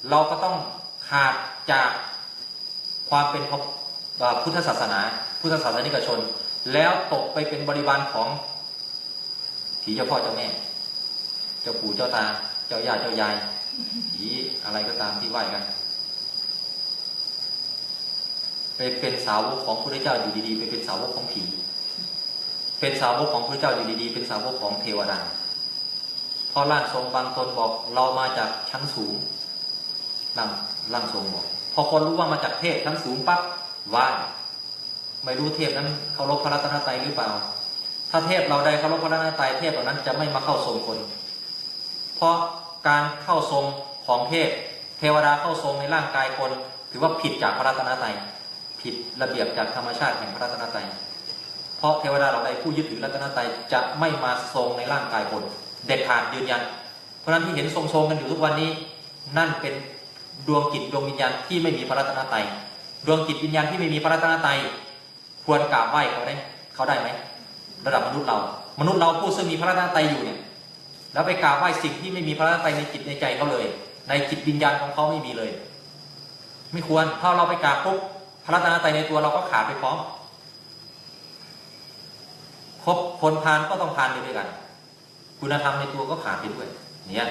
เราก็ต้องขาดจากความเป็นพุทธศาสนา พุทธศาสนิกชน แล้วตกไปเป็นบริวารของผีเจ้าพ่อเจ้าแม่ เจ้าปู่เจ้าตา เจ้าย่าเจ้ายายผีอะไรก็ตามที่ไหว้กันไปเป็นสาวกของพระเจ้าอยู่ดีๆไปเป็นสาวกของผีเป็นสาวกของพระเจ้าอยู่ดีๆ เป็นสาวกของเทวดาพราะร่างทรงบางตนบอกเรามาจากชั้นสูงร่างร่างทรงบอก พอคนรู้ว่ามาจากเทพชั้นสูงปั๊บไหวไม่รู้เทพนั้นเคารพพระรัตนตรัยหรือเปล่า ถ้าเทพเราใดเคารพพระรัตนตรัยเทพเหล่านั้นจะไม่มาเข้าทรงคน เพราะการเข้าทรงของเทพ เทวดาเข้าทรงในร่างกายคน ถือว่าผิดจากพระรัตนตรัยผิดระเบียบจากธรรมชาติแห่งพระรัตนตรัยเพราะเทวดาเหล่าใดผู้ยึดถือรัตนตรัยจะไม่มาทรงในร่างกายคน เด็ดขาดยืนยัน เพราะฉะนั้นที่เห็นทรงๆกันอยู่ทุกวันนี้ นั่นเป็นดวงจิตดวงวิญญาณที่ไม่มีพระรัตนตรัยดวงจิตวิญญาณที่ไม่มีพระรัตนตรัยควรกราบไหว้เขาได้เขาได้ไหมระดับมนุษย์เรา มนุษย์เราผู้ซึ่งมีพระรัตนตรัยอยู่เนี่ย แล้วไปกราบไหว้สิ่งที่ไม่มีพระรัตนตรัยในจิตในใจเขาเลย ในจิตวิญญาณของเขาไม่มีเลย ไม่ควรถ้าเราไปกราบปุ๊บพระรัตนตรัยในตัวเราก็ขาดไปพร้อมครบคนพานก็ต้องพานไปด้วยกัน คุณธรรมในตัวก็ขาดไปด้วย เนี่ย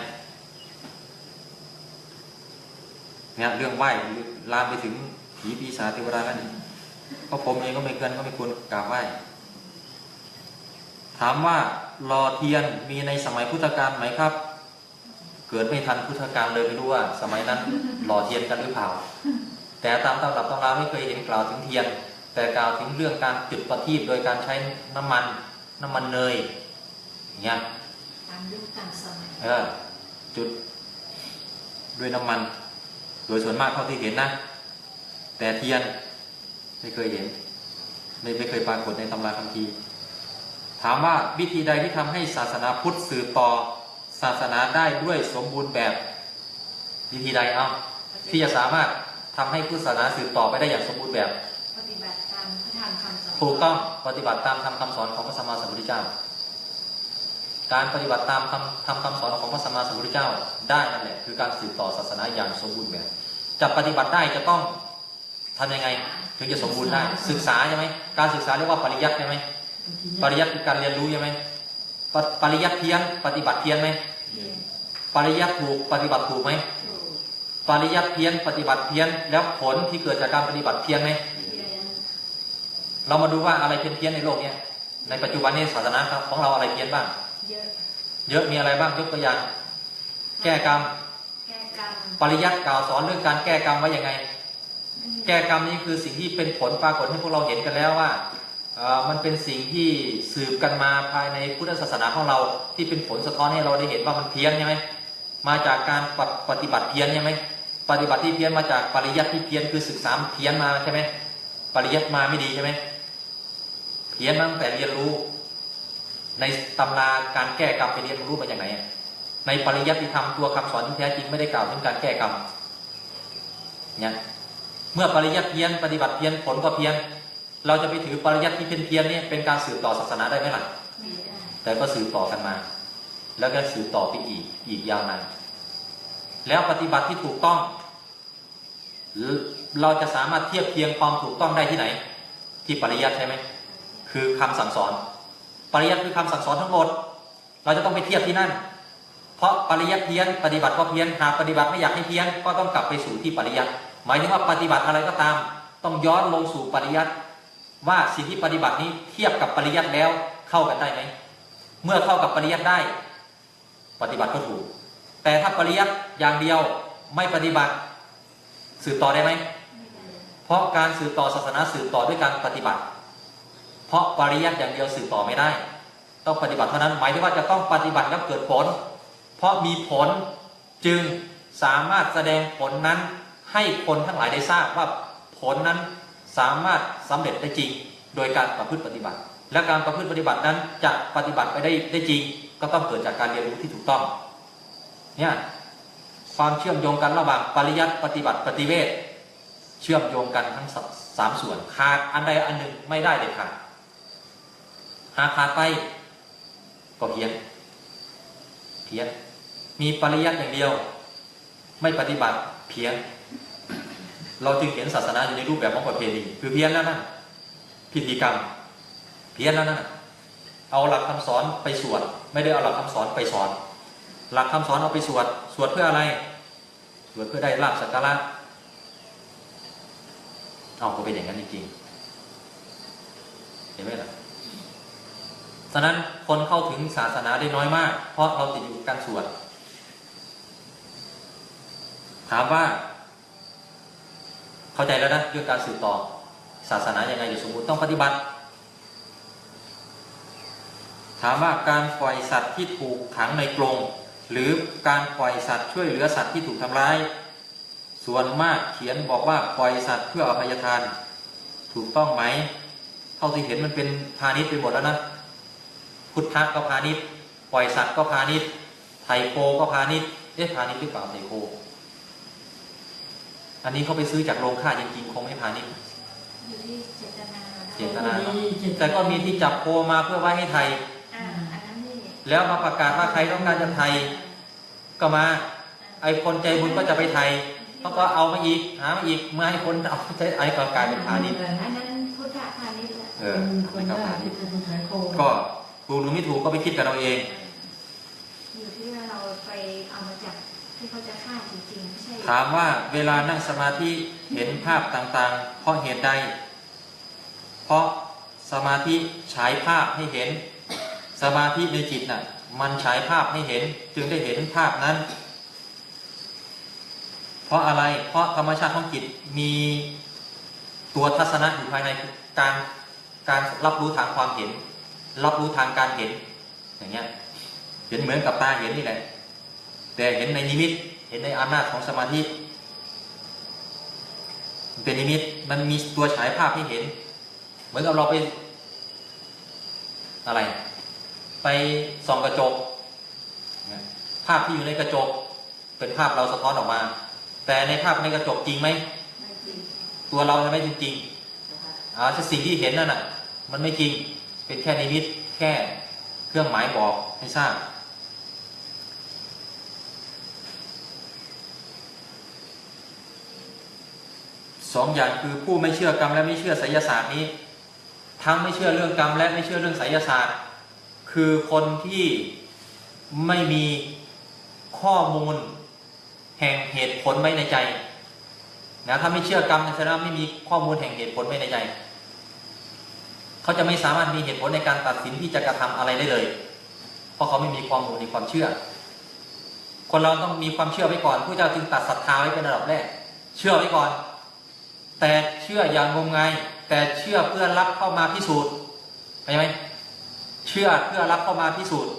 เนี่ยเรื่องไหว้ลามไปถึงผีปีศาจเทวดานั่นเองเพราะผมเองก็ไม่เกินก็ไม่ควรกราบไหว้ถามว่า หล่อเทียนมีในสมัยพุทธกาลไหมครับ เกิดไม่ทันพุทธกาลเลยไม่รู้ว่า สมัยนั้นหล่อเทียนกันหรือเปล่า แต่ตามตำรับตำราไม่เคยเห็นกล่าวถึงเทียน แต่กล่าวถึงเรื่องการจุดประทีปโดยการใช้น้ำมัน น้ำมันเนยอย่างเงี้ยตามยุคตามสมัยเออจุดด้วยน้ำมัน โดยส่วนมากเท่าที่เห็นนะ แต่เทียนไม่เคยเห็นไม่ไม่เคยปรากฏในตำราคัมภีร์ ถามว่าวิธีใดที่ทำให้ศาสนาพุทธสืบต่อศาสนาได้ด้วยสมบูรณ์แบบวิธีใดเอ้าที่จะสามารถทำให้พุทธศาสนาสืบต่อไปได้อย่างสมบูรณ์แบบ ปฏิบัติตามพระธรรมคำสอนถูกต้องปฏิบัติตามธรรมคำสอนของพระสัมมาสัมพุทธเจ้า การปฏิบัติตามคำทำคำสอนของพระสัมมาสัมพุทธเจ้าได้นั่นแหละคือการสืบต่อศาสนาอย่างสมบูรณ์แบบ จะปฏิบัติได้จะต้องทำยังไง ถึงจะสมบูรณ์ได้ศึกษาใช่ไหมการศึกษาเรียกว่าปริยัติใช่ไหม ปริยัติคือการเรียนรู้ใช่ไหมปปริยัติเพี้ยนปฏิบัติเพี้ยนไหมปริยัติถูกปฏิบัติถูกไหมถูกปริยัติเพี้ยนปฏิบัติเพี้ยนแล้วผลที่เกิดจากการปฏิบัติเพี้ยนไหมเรียนเรามาดูว่าอะไรเพี้ยนเพี้ยนๆในโลกเนี้ยในปัจจุบันนี้ศาสนาของเราอะไรเพี้ยนบ้าง เยอะเยอะมีอะไรบ้างยกตัวอย่าง แก้กรรมแก้กรรมปริยัติกล่าวสอนเรื่องการแก้กรรมไว้ยังไง แก้กรรมนี้คือสิ่งที่เป็นผลปรากฏให้พวกเราเห็นกันแล้วว่าเอ่อ มันเป็นสิ่งที่สืบกันมาภายในพุทธศาสนาของเราที่เป็นผลสะท้อนให้เราได้เห็นว่ามันเพี้ยนใช่ไหมมาจากการปฏิปฏิบัติเพี้ยนใช่ไหมปฏิบัติที่เพี้ยนมาจากปริยัติที่เพี้ยนคือศึกษาเพี้ยนมาใช่ไหมปริยัติมาไม่ดีใช่ไหมเพี้ยนมาตั้งแต่เรียนรู้ ในตำราการแก้กรรมไปเรียนรู้มาจากไหน ในปริยัติธรรมตัวคำสอนที่แท้จริงไม่ได้กล่าวถึงการแก้กรรมเนี่ยเมื่อปริยัติเพี้ยนปฏิบัติเพี้ยนผลก็เพี้ยน เราจะไปถือปริยัติที่เพี้ยนๆเนี่ยเป็นการสืบต่อศาสนาได้ไหมล่ะไม่ได้แต่ก็สืบต่อกันมา แล้วก็สืบต่อไปอีกอีกยาวนานแล้วปฏิบัติที่ถูกต้อง เราจะสามารถเทียบเทียงความถูกต้องได้ที่ไหน ที่ปริยัติใช่ไหมคือคำสั่งสอน ปริยัติคือคำสั่งสอนทั้งหมด เราจะต้องไปเทียบที่นั่น เพราะปริยัติเพี้ยน ปฏิบัติก็เพี้ยนหากปฏิบัติไม่อยากให้เพี้ยนก็ต้องกลับไปสู่ที่ปริยัติหมายถึงว่าปฏิบัติอะไรก็ตาม ต้องย้อนลงสู่ปริยัติ ว่าสิ่งที่ปฏิบัตินี้เทียบกับปริยัติแล้วเข้ากันได้ไหมเมื่อเข้ากับปริยัติได้ ปฏิบัติก็ถูก แต่ถ้าปริยัติอย่างเดียวไม่ปฏิบัติสืบต่อได้ไหมไมไเพราะการสืบต่อศาสนาสืบต่อด้วยการปฏิบัติ เพราะปริยัติอย่างเดียวสืบต่อไม่ได้ ต้องปฏิบัติเท่านั้นหมายถึงว่าจะต้องปฏิบัติแล้วเกิดผล เพราะมีผลจึงสามารถแสดงผลนั้นให้คนทั้งหลายได้ทราบว่าผลนั้น สามารถสำเร็จได้จริง โดยการประพฤติปฏิบัติ และการประพฤติปฏิบัตินั้นจะปฏิบัติไปได้ได้จริง ก็ต้องเกิดจากการเรียนรู้ที่ถูกต้องเนี่ยความเชื่อมโยงกันระหว่างปริยัติปฏิบัติปฏิเวทเชื่อมโยงกันทั้งสามส่วนขาดอันใดอันหนึ่งไม่ได้เด็ดขาดหากขาดไปก็เพี้ยนเพี้ยนมีปริยัติอย่างเดียว ไม่ปฏิบัติเพี้ยน เราจึงเห็นศาสนาอยู่ในรูปแบบของประเพณีคือเพี้ยนแล้วนั่นพิธีกรรม เพี้ยนแล้วนั่นเอาหลักคำสอนไปสวด ไม่ได้เอาหลักคำสอนไปสอน หลักคำสอนเอาไปสวด สวดเพื่ออะไร สวดเพื่อได้ลาบสักการะเอาก็เป็นอย่างนั้นจริงๆเห็นไหมล่ะฉะนั้นคนเข้าถึงศาสนาได้น้อยมาก เพราะเราติดอยู่กับการสวด ถามว่า เข้าใจแล้วนะเรื่องการสืบต่อศาสนาอย่างไรอยู่สมบูรณ์ต้องปฏิบัติ ถามว่าการปล่อยสัตว์ที่ถูกขังในกรงหรือการปล่อยสัตว์ช่วยเหลือสัตว์ที่ถูกทำร้าย ส่วนมากเขียนบอกว่าปล่อยสัตว์เพื่ออภัยทาน ถูกต้องไหมเท่าที่เห็นมันเป็นพาณิชย์ไปหมดแล้วนะพุทธะก็พาณิชย์ปล่อยสัตว์ก็พาณิชย์ไทโคก็พาณิชย์เอ๊ะพาณิชย์หรือเปล่าไทโค อันนี้เขาไปซื้อจากโรงฆ่าจริงๆคงไม่พาณิชย์อยู่ที่เจตนาเจตนาแต่ก็มีที่จับโคมาเพื่อไว้ให้ไทยอ่าอันนั้นนี่แล้วมาประกาศว่าใครต้องการจะไทย ก็มา ไอ้คนใจบุญก็จะไปไทยเขาก็เอามาอีกหามาอีกมาให้คนเอาใช้ไอ้ก็กลายเป็นพาณิชย์อันนั้นพุทธพาณิชย์ละเออคไม่นก็ได้พาณิที่ชย์เป็นขายโคก็ถูกหรือไม่ถูกก็ไปคิดกับเราเอง อยู่ที่ว่าเราไปเอามาจาก ที่เขาจะฆ่าจริงๆไม่ใช่ถามว่าเวลานั่งสมาธิเห็นภาพต่างๆ เพราะเหตุใด เพราะสมาธิฉายภาพให้เห็น สมาธิในจิตน่ะ มันฉายภาพให้เห็น จึงได้เห็นภาพนั้น เพราะอะไร เพราะธรรมชาติของจิตมีตัวทัศนะอยู่ภายในการการรับรู้ทางความเห็น รับรู้ทางการเห็น อย่างเงี้ยเห็นเหมือนกับตาเห็นนี่แหละ แต่เห็นในนิมิต เห็นในอำนาจของสมาธิเป็นนิมิตมันมีตัวฉายภาพให้เห็น เหมือนกับเราไปอะไร ไปส่องกระจก ภาพที่อยู่ในกระจก เป็นภาพเราสะท้อนออกมา แต่ในภาพในกระจกจริงไหมไม่จริงตัวเราใช่ไหมจริงๆอ่าสิ่งที่เห็นนั่นน่ะ มันไม่จริงเป็นแค่นิมิต แค่เครื่องหมายบอกให้ทราบ สองอย่างคือผู้ไม่เชื่อกรรมและไม่เชื่อไสยศาสตร์นี้ ทั้งไม่เชื่อเรื่องกรรมและไม่เชื่อเรื่องไสยศาสตร์ คือคนที่ไม่มีข้อมูล แห่งเหตุผลไว้ในใจนะถ้าไม่เชื่อกรรมแสดงว่าไม่มีข้อมูลแห่งเหตุผลไว้ในใจ เขาจะไม่สามารถมีเหตุผลในการตัดสินที่จะกระทำอะไรได้เลย เพราะเขาไม่มีข้อมูลในความเชื่อ คนเราต้องมีความเชื่อไว้ก่อนผู้เจ้าจึงตัดศรัทธาไว้เป็นระดับแรก เชื่อไว้ก่อน แต่เชื่ออย่างงมงาย แต่เชื่อเพื่อรับเข้ามาพิสูจน์เข้าใจไหมเชื่อเพื่อรับเข้ามาพิสูจน์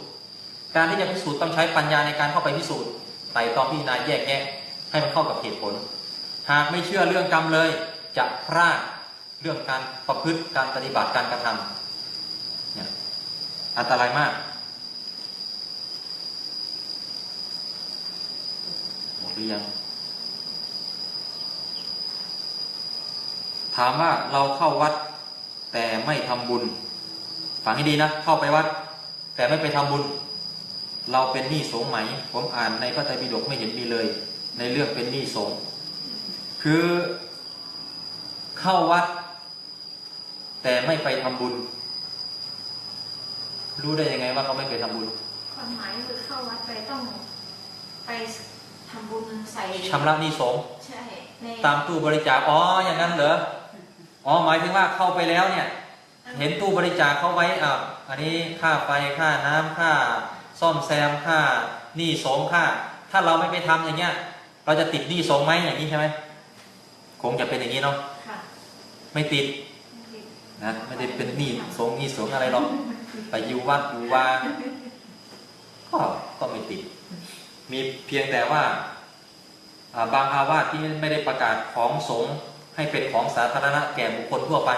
การที่จะพิสูจน์ต้องใช้ปัญญาในการเข้าไปพิสูจน์ไต่ตองพิจารณาแยกแยะให้มันเข้ากับเหตุผล หากไม่เชื่อเรื่องกรรมเลย จะพลาดเรื่องการประพฤติการปฏิบัติการกระทำเนี่ยอันตรายมากหมดหรือยัง ถามว่าเราเข้าวัดแต่ไม่ทำบุญฟังให้ดีนะ เข้าไปวัด แต่ไม่ไปทำบุญ เราเป็นหนี้สงฆ์ไหม ผมอ่านในพระไตรปิฎกไม่เห็นมีเลย ในเรื่องเป็นหนี้สงฆ์คือเข้าวัด แต่ไม่ไปทำบุญ รู้ได้ยังไงว่าเขาไม่เคยทำบุญความหมายคือเข้าวัดไปต้องไปทำบุญใส่ชำระหนี้สงฆ์ใช่ในตามตู้บริจาคอ๋ออย่างนั้นเหรอ อ๋อหมายถึงว่าเข้าไปแล้วเนี่ย เห็นตู้บริจาคเขาไว้อะอันนี้ค่าไฟค่าน้ำค่า ซ่อมแซมค่าหนี้สงฆ์ค่า ถ้าเราไม่ไปทำอย่างเงี้ย เราจะติดหนี้สงฆ์ไหมอย่างนี้ใช่ไหมคงจะเป็นอย่างนี้เนาะค่ะไม่ติดนะไม่ได้เป็นหนี้สงฆ์หนี้สงฆ์อะไรหรอกไปอยู่วัดอยู่วาก็ก็ไม่ติด มีเพียงแต่ว่าอ่าบางอาวาสที่ไม่ได้ประกาศของสงฆ์ ให้เป็นของสาธารณะแก่บุคคลทั่วไป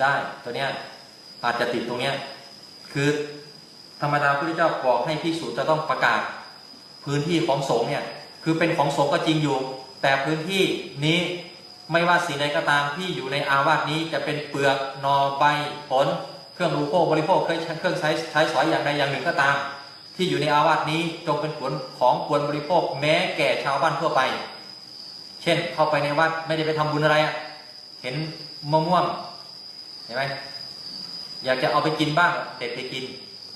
ได้ตัวเนี้ยอาจจะติดตรงเนี้ยคือธรรมดาพระพุทธเจ้าบอกให้พิสูจน์จะต้องประกาศพื้นที่ของสงฆ์เนี่ยคือเป็นของสงฆ์ก็จริงอยู่ แต่พื้นที่นี้ไม่ว่าสิ่งใดก็ตามที่อยู่ในอาวาสนี้จะเป็นเปลือกนอใบผล เครื่องรูโภคบริโภคเครื่องเครื่องใช้ใช้สอยอย่างใดอย่างหนึ่งก็ตาม ที่อยู่ในอาวาสนี้จงเป็นผลของควรบริโภคแม้แก่ชาวบ้านทั่วไป เช่นเข้าไปในวัดไม่ได้ไปทำบุญอะไรอะเห็นมะม่วงเห็นไหมอยากจะเอาไปกินบ้างเด็ดไปกิน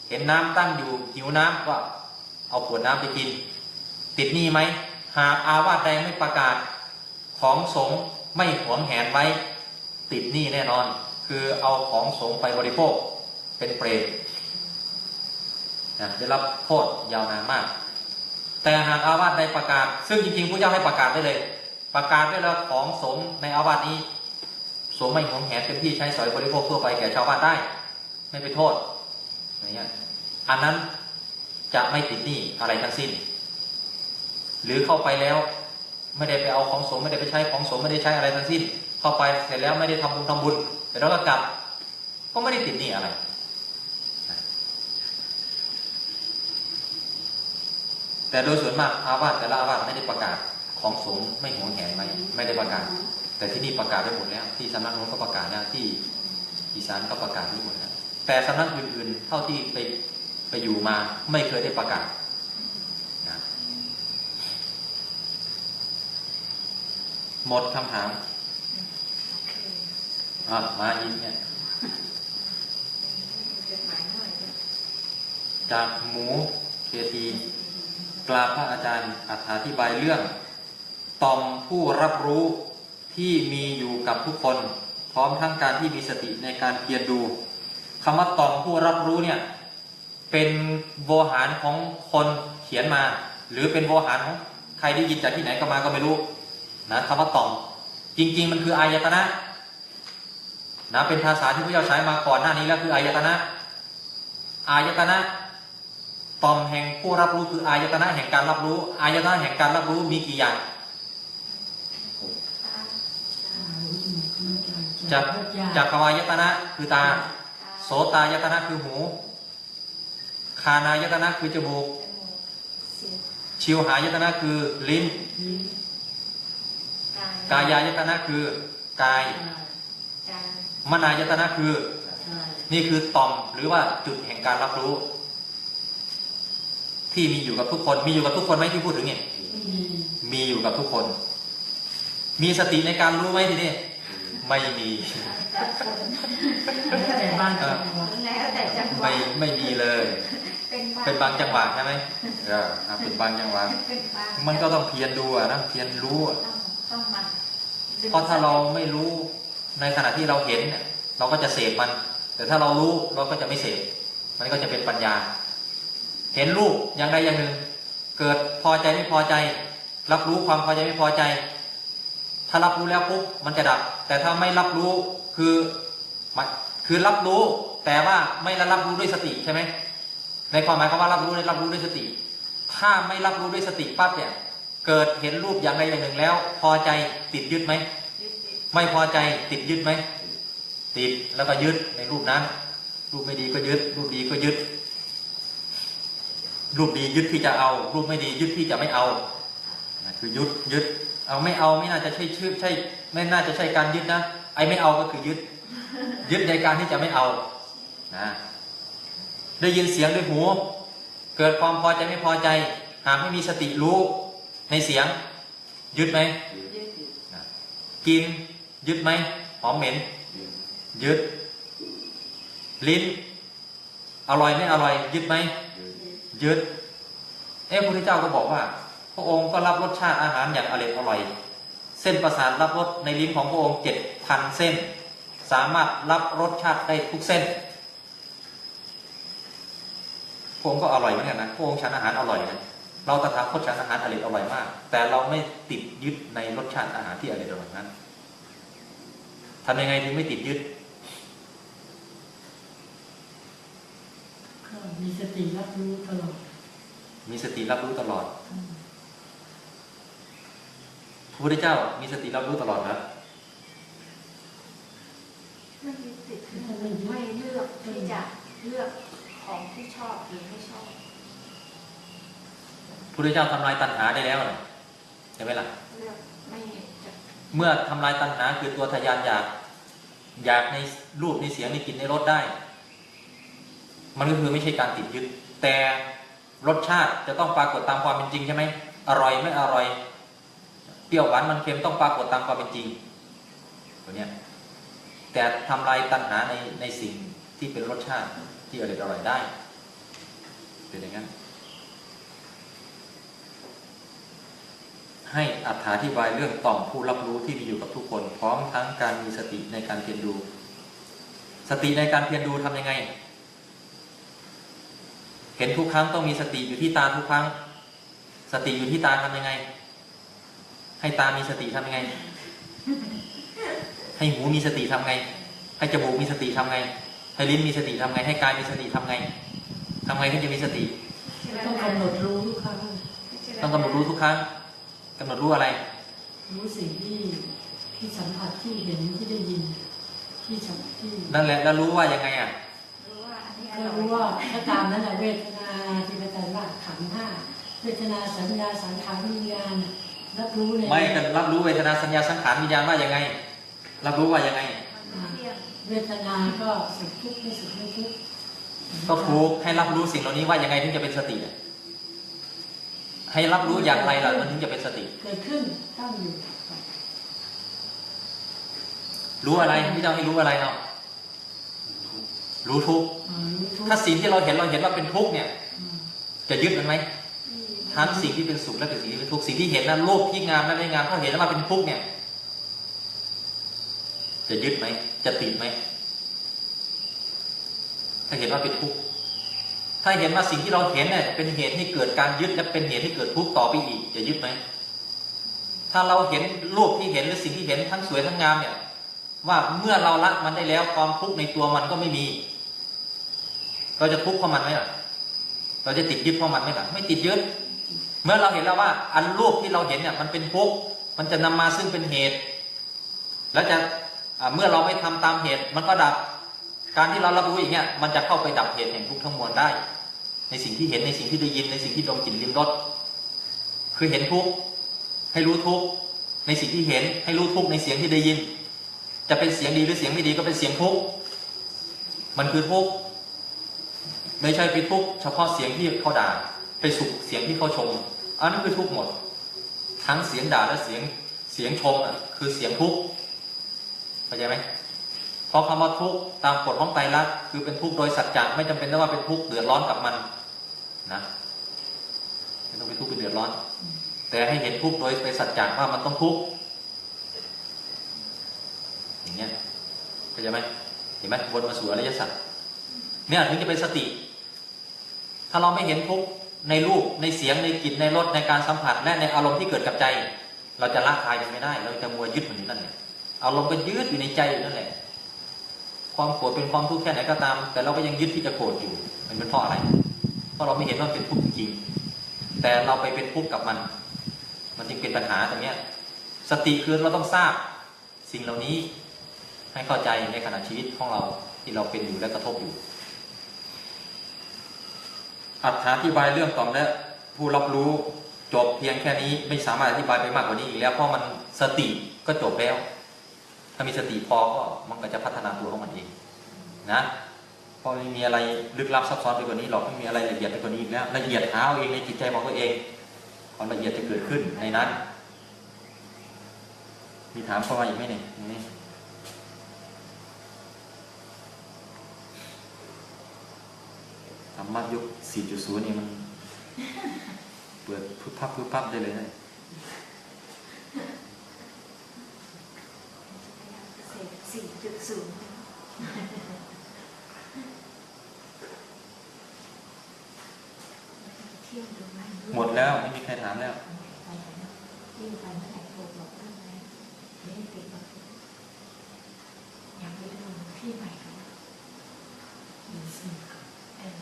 เห็นน้ำตั้งอยู่หิวน้ำก็เอาขวดน้ำไปกิน ติดหนี้ไหมหากอาวาสใดไม่ประกาศของสงไม่หวงแหนไว้ ติดหนี้แน่นอน คือเอาของสงไปบริโภคเป็นเปรตนะได้รับโทษยาวนานมาก แต่หากอาวาสใดประกาศ ซึ่งจริงๆผู้เจ้าให้ประกาศได้เลย ประกาศได้แล้วของสงในอาวาสนี้ สงไม่หวงแหนเป็นที่ใช้สอยบริโภคทั่วไปแก่ชาวบ้านได้ ไม่เป็นโทษอย่างเงี้ยอันนั้นจะไม่ติดหนี้อะไรทั้งสิ้น หรือเข้าไปแล้วไม่ได้ไปเอาของสงไม่ได้ไปใช้ของสงไม่ได้ใช้อะไรทั้งสิ้น เข้าไปเสร็จแล้วไม่ได้ทำบุญทำบุญแต่แล้วก็กลับ ก็ไม่ได้ติดหนี้อะไรแต่โดยส่วนมากอาวาสแต่ละอาวาสไม่ได้ประกาศ ของสงฆ์ไม่หวงแหนไหมไม่ได้ประกาศ แต่ที่นี่ประกาศได้หมดแล้ว ที่สำนักโน้นก็ประกาศแล้วที่อีสานก็ประกาศได้หมดแล้วแต่สำนักอื่นๆ เท่าที่ไปไปอยู่มาไม่เคยได้ประกาศนะหมดคำถามอะมาอีกเนี่ยจดหมายหน่อยนะจากหมูเคทีกราบพระอาจารย์อธิบายเรื่อง ต่อมผู้รับรู้ที่มีอยู่กับทุกคน พร้อมทั้งการที่มีสติในการเพียรดูคำว่าต่อมผู้รับรู้เนี่ยเป็นโวหารของคนเขียนมา หรือเป็นโวหารของใครได้ยินจากที่ไหนก็มาก็ไม่รู้นะคำว่าต่อม จริง ๆ มันคืออายตนะนะเป็นภาษาที่พระเจ้าใช้มาก่อนหน้านี้แล้วคืออายตนะ อายตนะต่อมแห่งผู้รับรู้คืออายตนะแห่งการรับรู้ อายตนะแห่งการรับรู้มีกี่อย่าง จากจากกวายตนะคือตา โสตายตนะคือหู คานายตนะคือจมูก ชิวหายตนะคือลิ้น กายายตนะคือกายการมนายตนะคือ นี่คือต่อมหรือว่าจุดแห่งการรับรู้ ที่มีอยู่กับทุกคน มีอยู่กับทุกคนไหมที่พูดถึงเนี่ยมีอยู่กับทุกคน มีสติในการรู้ไหมทีนี้ ไม่มีแต่บ้านจังหวัดแล้วแต่จังหวะไม่ไม่มีเลย เป็นบางเป็นบางจังหวะใช่ไหมเอออะเป็นบางจังหวะเป็นบางมันก็ต้องเพียรดูอะนะเพียรรู้อะต้องต้องมันดึงเพราะถ้าเราไม่รู้ในขณะที่เราเห็นเนี่ยเราก็จะเสพมัน แต่ถ้าเรารู้เราก็จะไม่เสพมันก็จะเป็นปัญญา เห็นรูปอย่างใดอย่างหนึ่ง เกิดพอใจไม่พอใจ รับรู้ความพอใจไม่พอใจ ถ้ารับรู้แล้วปุ๊บมันจะดับ แต่ถ้าไม่รับรู้คือมันคคือรับรู้ แต่ว่าไม่ละรับรู้ด้วยสติใช่ไหมในความหมายคำว่ารับรู้ในรับรู้ด้วยสติ ถ้าไม่รับรู้ด้วยสติปั๊บเนี่ยเกิดเห็นรูปอย่างใดอย่างหนึ่งแล้ว พอใจติดยึดไหมยึดติดไม่พอใจติดยึดไหมติดแล้วก็ยึดในรูปนั้น รูปไม่ดีก็ยึด รูปดีก็ยึด รูปดียึดที่จะเอา รูปไม่ดียึดที่จะไม่เอานะคือยึดยึด เอาไม่เอาไม่น่าจะใช่ชื่อใช่ ไม่น่าจะใช่การยึดนะไอ้ไม่เอาก็คือยึด ยึดในการที่จะไม่เอานะได้ยินเสียงด้วยหู เกิดความพอใจไม่พอใจ หากไม่มีสติรู้ในเสียง ยึดไหมยึดติดนะกินยึดไหมหอมเหม็น ยึด ลิ้นอร่อยไม่อร่อย ยึดไหมยึดเอ๊ะพระพุทธเจ้าก็บอกว่าพ ระองค์ก็รับรสชาติอาหารอย่างอร่อยอร่อย เส้นประสาทรับรสในลิ้นของพระองค์เจ็ดพันเส้น สามารถรับรสชาติได้ทุกเส้นพระองค์ก็อร่อยเหมือนกันนะพระองค์ฉันอาหารอร่อยนะเราตถาคตฉันอาหารอร่อยอร่อยมาก แต่เราไม่ติดยึดในรสชาติอาหารที่อร่อยอร่อยนั้นทำยังไงถึงไม่ติดยึดก็มีสติรับรู้ตลอด มีสติรับรู้ตลอดพ ระพุทธเจ้ามีสติรับรู้ตลอดนะไม่ยึดติดไม่เลือกที่จะเลือกของที่ชอบหรือไม่ชอบพระพุทธเจ้าทำลายตัณหาได้แล้วนะใช่ไหมล่ะเลือกไม่จะเมื่อทำลายตัณหาคือตัวทะยานอยาก อยากในรูปในเสียงในกลิ่นในรสได้ มันก็คือไม่ใช่การติดยึด แต่รสชาติจะต้องปรากฏตามความเป็นจริงใช่ไหมอร่อยไม่อร่อย เปรี้ยวหวานมันเค็มต้องปรากฏตามความเป็นจริงตัวเนี้ยแต่ทำลายตัณหาในในสิ่งที่เป็นรสชาติที่อร่อยอร่อยได้ เป็นอย่างนั้น ให้อธิบายเรื่องต่อมผู้รับรู้ที่มีอยู่กับทุกคน พร้อมทั้งการมีสติในการเพียรดู สติในการเพียรดูทำยังไง เห็นทุกครั้งต้องมีสติอยู่ที่ตาทุกครั้ง สติอยู่ที่ตาทำยังไง ให้ตามีสติทำยังไง ให้หูมีสติทำไง ให้จมูกมีสติทำไง ให้ลิ้นมีสติทำไง ให้กายมีสติทำไงทำไงถึงจะมีสติ ต้องกำหนดรู้ทุกครั้งต้องกำหนดรู้ทุกครั้งกำหนดรู้อะไร รู้สิ่งที่ที่สัมผัสที่เห็นที่ได้ยิน ที่สัมที่นั่นแหละแล้วรู้ว่ายังไงอะรู้ว่าอันนี้อก็ร่อยรู้ว่าถ้าตามนั้นแหละเวทนาที่พระอาจารย์ว่าขันธ์ห้าเวทนาสัญญาสังขารวิญญาณน่ะ รับรู้เลยไม่กันรับรู้เวทนาสัญญาสังขารวิญญาณว่ายังไง รับรู้ว่ายังไงมันเที่ยงเวทนาก็สุขทุกข์ไม่สุขไม่ทุกข์ก็ถูกให้รับรู้สิ่งเหล่านี้ว่ายังไงถึงจะเป็นสติอะให้รับรู้อย่างไรล่ะมันถึงจะเป็นสติ เกิดขึ้นตั้งอยู่รู้อะไรพี่เจ้าให้รู้อะไรเนาะรู้ทุกข์อ่ารู้ทุกถ้าข์สิ่งที่เราเห็นเราเห็นว่าเป็นทุกข์เนี่ยอืมจะยึดมันไหม ทั้งสิ่งที่เป็นสุขและเป็นสิ่งที่เป็นทุกข์สิ่งที่เห็นนั้นรูปที่งามและไม่งามถ้าเห็นแล้วมาเป็นทุกข์เนี่ย จะยึดไหมจะติดไหมถ้าเห็นว่าเป็นทุกข์ถ้าเห็นว่าสิ่งที่เราเห็นเนี่ยเป็นเหตุให้เกิดการยึดและเป็นเหตุให้เกิดทุกข์ต่อไปอีก จะยึดไหมถ้าเราเห็นรูปที่เห็นหรือสิ่งที่เห็นทั้งสวยทั้งงามเนี่ย ว่าเมื่อเราละมันได้แล้วความทุกข์ในตัวมันก็ไม่มี เราจะทุกข์เพราะมันไหมล่ะ เราจะติดยึดเพราะมันไหมล่ะ ไม่ติดยึด มื่อเราเห็นแล้วว่าอันรูปที่เราเห็นเนี่ยมันเป็นทุกข์มันจะนำมาซึ่งเป็นเหตุ แล้วจะเมื่อเราไม่ทำตามเหตุ มันก็ดับการที่เรารับรู้อย่างเงี้ยมันจะเข้าไปดับเหตุแห่งทุกข์ทั้งมวลได้ ในสิ่งที่เห็นในสิ่งที่ได้ยินในสิ่งที่ดมกลิ่นลิ้มรสคือเห็นทุกข์ให้รู้ทุกข์ในสิ่งที่เห็นให้รู้ทุกข์ในเสียงที่ได้ยิน จะเป็นเสียงดีหรือเสียงไม่ดีก็เป็นเสียงทุกข์มันคือทุกข์ไม่ใช่ไปทุกข์เฉพาะเสียงที่เขาด่าไปสุขเสียงที่เขาชม อันนั้นคือทุกหมด ทั้งเสียงด่าและเสียงเสียงชมอะคือเสียงทุกข์เข้าใจไหมเพราะคำว่าทุกข์ตามกฎของไตรลักษณ์คือเป็นทุกข์โดยสัจจะไม่จำเป็นต้องว่าเป็นทุกข์เดือดร้อนกับมันนะไม่ต้องไปทุกข์เป็นเดือดร้อน แต่ให้เห็นทุกข์โดยเป็นสัจจะว่ามันต้องทุกข์อย่างเงี้ยเข้าใจไหมเห็นไหมวนมาสู่อริยสัจเนี่ยถึงจะเป็นสติ ถ้าเราไม่เห็นทุกข์ ในรูปในเสียงในกลิ่นในรสในการสัมผัสและในอารมณ์ที่เกิดกับใจ เราจะละคายมันไม่ได้ เราจะมัวยึดมันอยู่นั่นแหละอารมณ์ก็ยึดอยู่ในใจอยู่นั่นแหละ ความโกรธเป็นความทุกข์แค่ไหนก็ตาม แต่เราก็ยังยึดที่จะโกรธอยู่ มันเป็นเพราะอะไร เพราะเราไม่เห็นว่าเป็นทุกข์จริงแต่เราไปเป็นทุกข์กับมัน มันจึงเป็นปัญหาตรงนี้สติคือเราต้องทราบสิ่งเหล่านี้ให้เข้าใจในขณะชีวิตของเราที่เราเป็นอยู่และกระทบอยู่ อัถาธิบายเรื่องต่อมและผู้รับรู้จบเพียงแค่นี้ไม่สามารถอธิบายไปมากกว่านี้อีกแล้ว เพราะมันสติก็จบแล้ว ถ้ามีสติพอก็มันก็จะพัฒนาตัวของมันเองนะเพราะไม่มีอะไรลึกลับซับซ้อนไปกว่านี้หรอกไม่มีอะไรละเอียดไปกว่านี้อีกแล้วละเอียดหาเอาเองในจิตใจของตัวเองความละเอียดจะเกิดขึ้นในนั้น มีถามเข้ามาอีกไหมเนี่ย ธรรมะยุค 4.0 นี่มัน เปิดพึบพับพึบพับได้เลยนะสี่จุดศูนย์เที่ยวดูไหมหมดแล้วไม่มีใครถามแล้วยิ่งไปเมื่อไหร่โทรบอกเรื่องไหมไม่ได้ติดบอกอยากไปดูที่ใหม่เขาอยู่สิเออ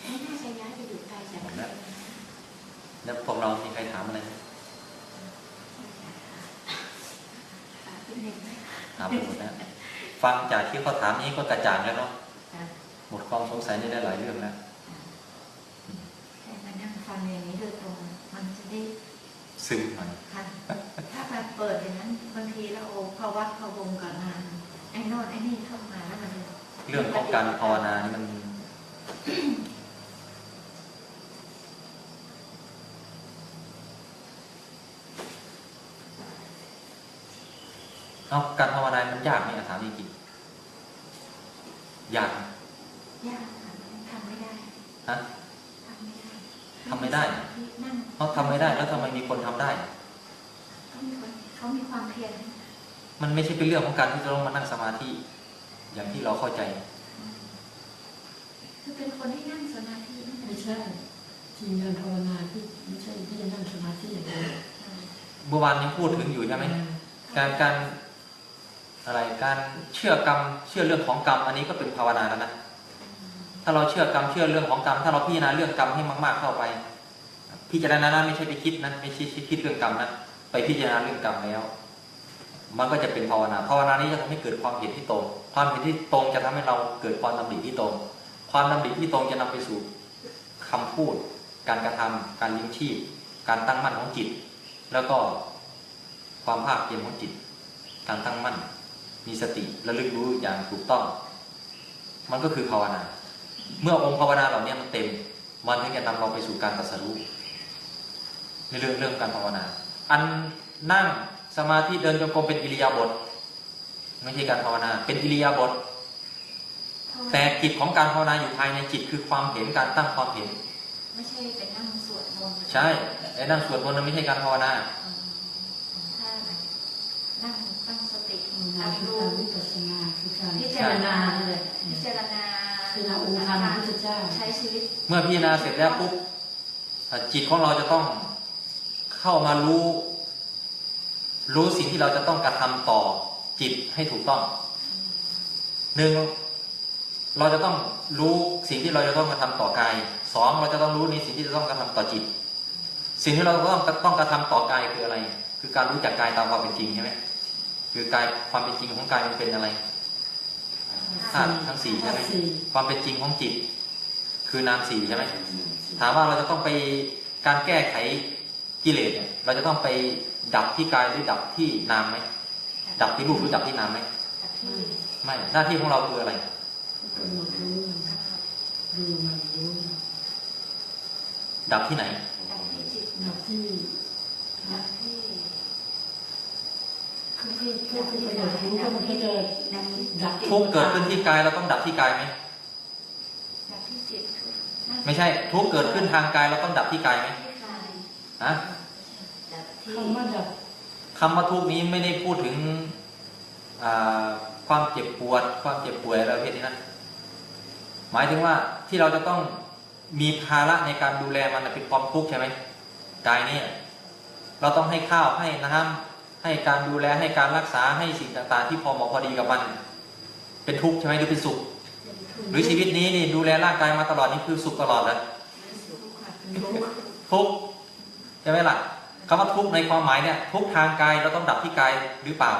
ไม่น่าจะย้ายไปอยู่ไกลจาก หมดแล้ว แล้วพวกเรามีใครถามอะไรไหมฝากเป็นหนึ่งไหมถามไปหมดแล้วฟังจากที่เขาถามนี้ก็กระจ่างแล้วเนาะอะหมดความสงสัยในได้หลายเรื่องแล้วแต่มานั่งฟังอย่างนี้โดยตรงมันจะได้ซึมหน่อยทันถ้ามาเปิดอย่างนั้นบางทีเราพอวัดพอวงกับงานไอ้โนอนไอ้นี่เข้ามาแล้วมันเรื่องของการภาวนานี่มัน เอาการภาวนามันยากไหมอะถามจริงๆยากไหมยากค่ะทำไม่ได้ฮะทำไม่ได้ทำไม่ได้นั่งเขาทำไม่ได้แล้วทำไมมีคนทำได้เขามีคนเขามีความเพียรมันไม่ใช่เป็นเรื่องของการที่จะต้องมานั่งสมาธิอย่างที่เราเข้าใจคือเป็นคนที่นั่งสมาธินั่นแหไม่ละใช่จริงการภาวนาที่ไม่ใช่ที่จะนั่งสมาธิอย่างเดียวเมื่อวานยังพูดถึงอยู่ใช่ไหมการการ อะไรการเชื่อกรรมเชื่อเรื่องของกรรมอันนี้ก็เป็นภาวนาแล้วนะถ้าเราเชื่อกรรมเชื่อเรื่องของกรรมถ้าเราพิจารณาเรื่องกรรมให้มาก ๆเข้าไป พิจารณานั้นไม่ใช่ไปคิดนะไม่ใช่คิดเรื่องกรรมนะไปพิจารณาเรื่องกรรมแล้ว มันก็จะเป็นภาวนาภาวนานี้จะทำให้เกิดความเห็นที่ตรง ความเห็นที่ตรงจะทำให้เราเกิดความดำริที่ตรง ความดำริที่ตรงจะนำไปสู่คำพูด การกระทำการเลี้ยงชีพ การตั้งมั่นของจิต แล้วก็ความภาคเพียรของจิต การตั้งมั่น มีสติระลึกรู้อย่างถูกต้อง มันก็คือภาวนา เมื่อองค์ภาวนาเหล่านี้มันเต็ม มันถึงจะนำเราไปสู่การตรัสรู้ในเรื่องเรื่องการภาวนา อันนั่งสมาธิเดินจงกรมเป็นอิริยาบถไม่ใช่การภาวนา เป็นอิริยาบถแต่กิจของการภาวนาอยู่ภายในจิตคือความเห็นการตั้งความเห็น ไม่ใช่ไปนั่งสวดมนต์ใช่ไอ้นั่งสวดมนต์นั้นไม่ใช่การภาวนาอืมถ้านั่งตั้งสติภาว นารับคือรู้การวิปัสสนาคือการพิพิจาจารรณาณานั่นแหละพิจารณาคือนาองค์ธรรมพระพุทธเจ้าใช้ชีวิต เมื่อพิจารณาเสร็จแล้วปุ๊บอะจิตของเราจะต้องเข้ามารู้ รู้สิ่งที่เราจะต้องกระทำต่อจิตให้ถูกต้องหนึ่งเราจะต้องรู้สิ่งที่เราจะต้องกระทำต่อกายสองเราจะต้องรู้ในสิ่งที่จะต้องกระทำต่อจิต สิ่งที่เราต้องต้องกระทำต่อกายคืออะไร คือการรู้จักกายตามความเป็นจริงใช่ไหม คือกายความเป็นจริงของกายมันเป็นอะไรธาตุทั้งสี่ใช่ไหมสี่ความเป็นจริงของจิต คือนามสี่ใช่ไหมถามว่าเราจะต้องไปการแก้ไขกิเลสเนี่ยเราจะต้องไปดับที่กายหรือดับที่นามไหมดับที่รูปหรือดับที่นามไหมกับที่ไม่หน้าที่ของเราคืออะไรกำหนดรู้มันดูมันรู้มันดับที่ไหนดับที่จิต หนักที่ ดับที่ คือที่ที่ที่ประโยชน์รู้ก็มันก็จะดับทุกข์เกิดขึ้นที่กายเราต้องดับที่กายไหมดับที่จิตคือนั่งไม่ใช่ทุกข์เกิดขึ้นทางกายเราต้องดับที่กายไหมที่กายฮะดับที่คำว่าดับคำว่าทุกข์นี้ไม่ได้พูดถึงอ่าความเจ็บปวด ความเจ็บป่วยอะไรประเภทนี้นะหมายถึงว่าที่เราจะต้องมีภาระในการดูแลมันน่ะเป็นความทุกข์ใช่ไหมกายเนี่ยเราต้องให้ข้าวให้น้ำ ให้การดูแลให้การรักษาให้สิ่งต่างๆ ที่พอเหมาะพอดีกับมัน เป็นทุกข์ใช่ไหมหรือเป็นสุข หรือชีวิตนี้นี่ดูแลร่างกายมาตลอดนี่คือสุขตลอดแล้วทุกข์ใช่ไหมล่ะคำว่าทุกข์ในความหมายเนี่ยทุกข์ทางกายเราต้องดับที่กายหรือเปล่า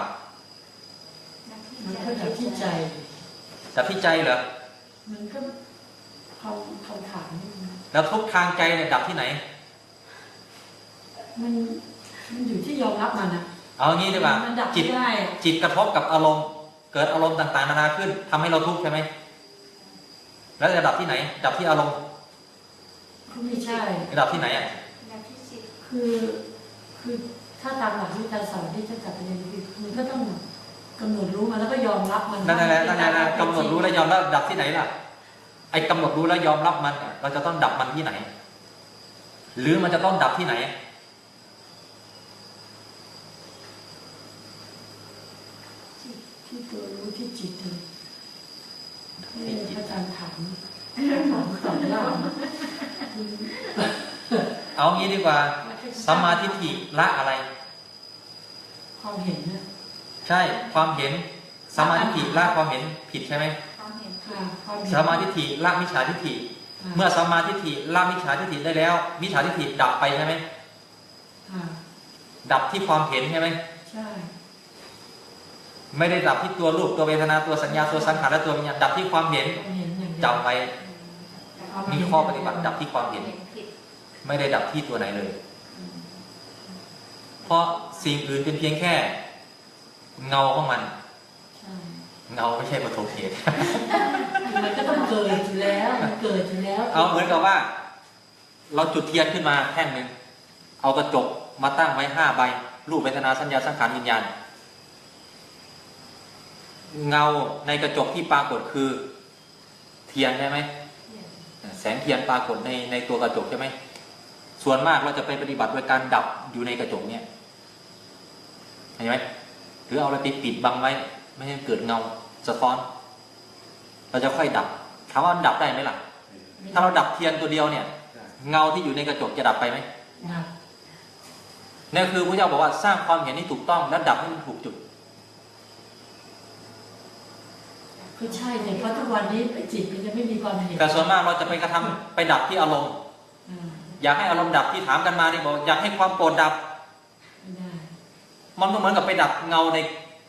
มันก็จากที่ใจดับที่ใจเหรอมันก็คำคำถามนี่มันแล้วทุกข์ทางใจเนี่ยดับที่ไหน มันมันอยู่ที่ยอมรับมันนะ เอางี้ดีกว่า มันดับจิต ไม่ได้อะจิตกระทบกับอารมณ์ เกิดอารมณ์ต่าง ๆ นานาขึ้นทำให้เราทุกข์ใช่ไหม แล้วจะดับที่ไหน ดับที่อารมณ์ก็ไม่ใช่ดับที่ไหนอะ แบบที่จิตคือ คือถ้าตามหลักวิทยาศาสตร์ที่จะจับประเด็นคือมันก็ต้องกำหนดรู้มันแล้วก็ยอมรับมันนั่นแหละนั่นแหละกำหนดรู้และยอมรับดับที่ไหนล่ะ ไอ้กำหนดรู้และยอมรับมันเนี่ยเราจะต้องดับมันที่ไหน หรือมันจะต้องดับที่ไหน ที่ตัวรู้ที่จิตเลย ที่ที่จิตพระอาจารย์ถามถามตอบยากนะเอางี้ดีกว่าสัมมาทิฏฐิละอะไร ความเห็นนะใช่ความเห็นสัมมาทิฏฐิละความเห็นผิดใช่ไหมความเห็นผิค่ะดความเห็นสัมมาทิฏฐิละมิจฉาทิฏฐิค่ะเมื่อสัมมาทิฏฐิละมิจฉาทิฏฐิได้แล้ว มิจฉาทิฏฐิดับไปใช่ไหมค่ะดับที่ความเห็นใช่ไหมใช่ ไม่ได้ดับที่ตัวรูปตัวเวทนาตัวสัญญาตัวสังขารและตัววิญญาณดับที่ความเห็นความเห็นอย่างเดียวจำไว้มีข้อปฏิบัติดับที่ความเห็นเห็นผิดไม่ได้ดับที่ตัวไหนเลย เพราะสิ่งอื่นเป็นเพียงแค่ เงาของมันใช่เงาไม่ใช่ปฐมเหตุมันก็ต้องเกิดอยู่แล้วมันเกิดอยู่แล้ว เอาเหมือนกับว่า เราจุดเทียนขึ้นมาแท่งหนึ่งเอากระจกมาตั้งไว้ห้าใบรูปเวทนาสัญญาสังขารวิญญาณ เงาในกระจกที่ปรากฏคือ เทียนใช่ไหมแสงเทียนปรากฏในในตัวกระจกใช่ไหมส่วนมากเราจะไปปฏิบัติโดยการดับอยู่ในกระจกเนี่ยเห็นไหมหรือเอาอะไรไปปิดบังไว้ ไม่ให้เกิดเงาสะท้อน เราจะค่อยดับถามว่ามันดับได้ไหมล่ะ ถ้าเราดับเทียนตัวเดียวเนี่ย เงาที่อยู่ในกระจกจะดับไปไหมนะนี่คือพระเจ้าบอกว่าสร้างความเห็นที่ถูกต้องและดับให้มันถูกจุด ก็ใช่เนี่ยเพราะทุกวันนี้จิตมันจะไม่มีความเห็นแต่ส่วนมากเราจะไปกระทำไปดับที่อารมณ์อ่าอยากให้อารมณ์ดับที่ถามกันมาเนี่ยบอกอยากให้ความโกรธดับไม่ได้มันก็เหมือนกับไปดับเงาใน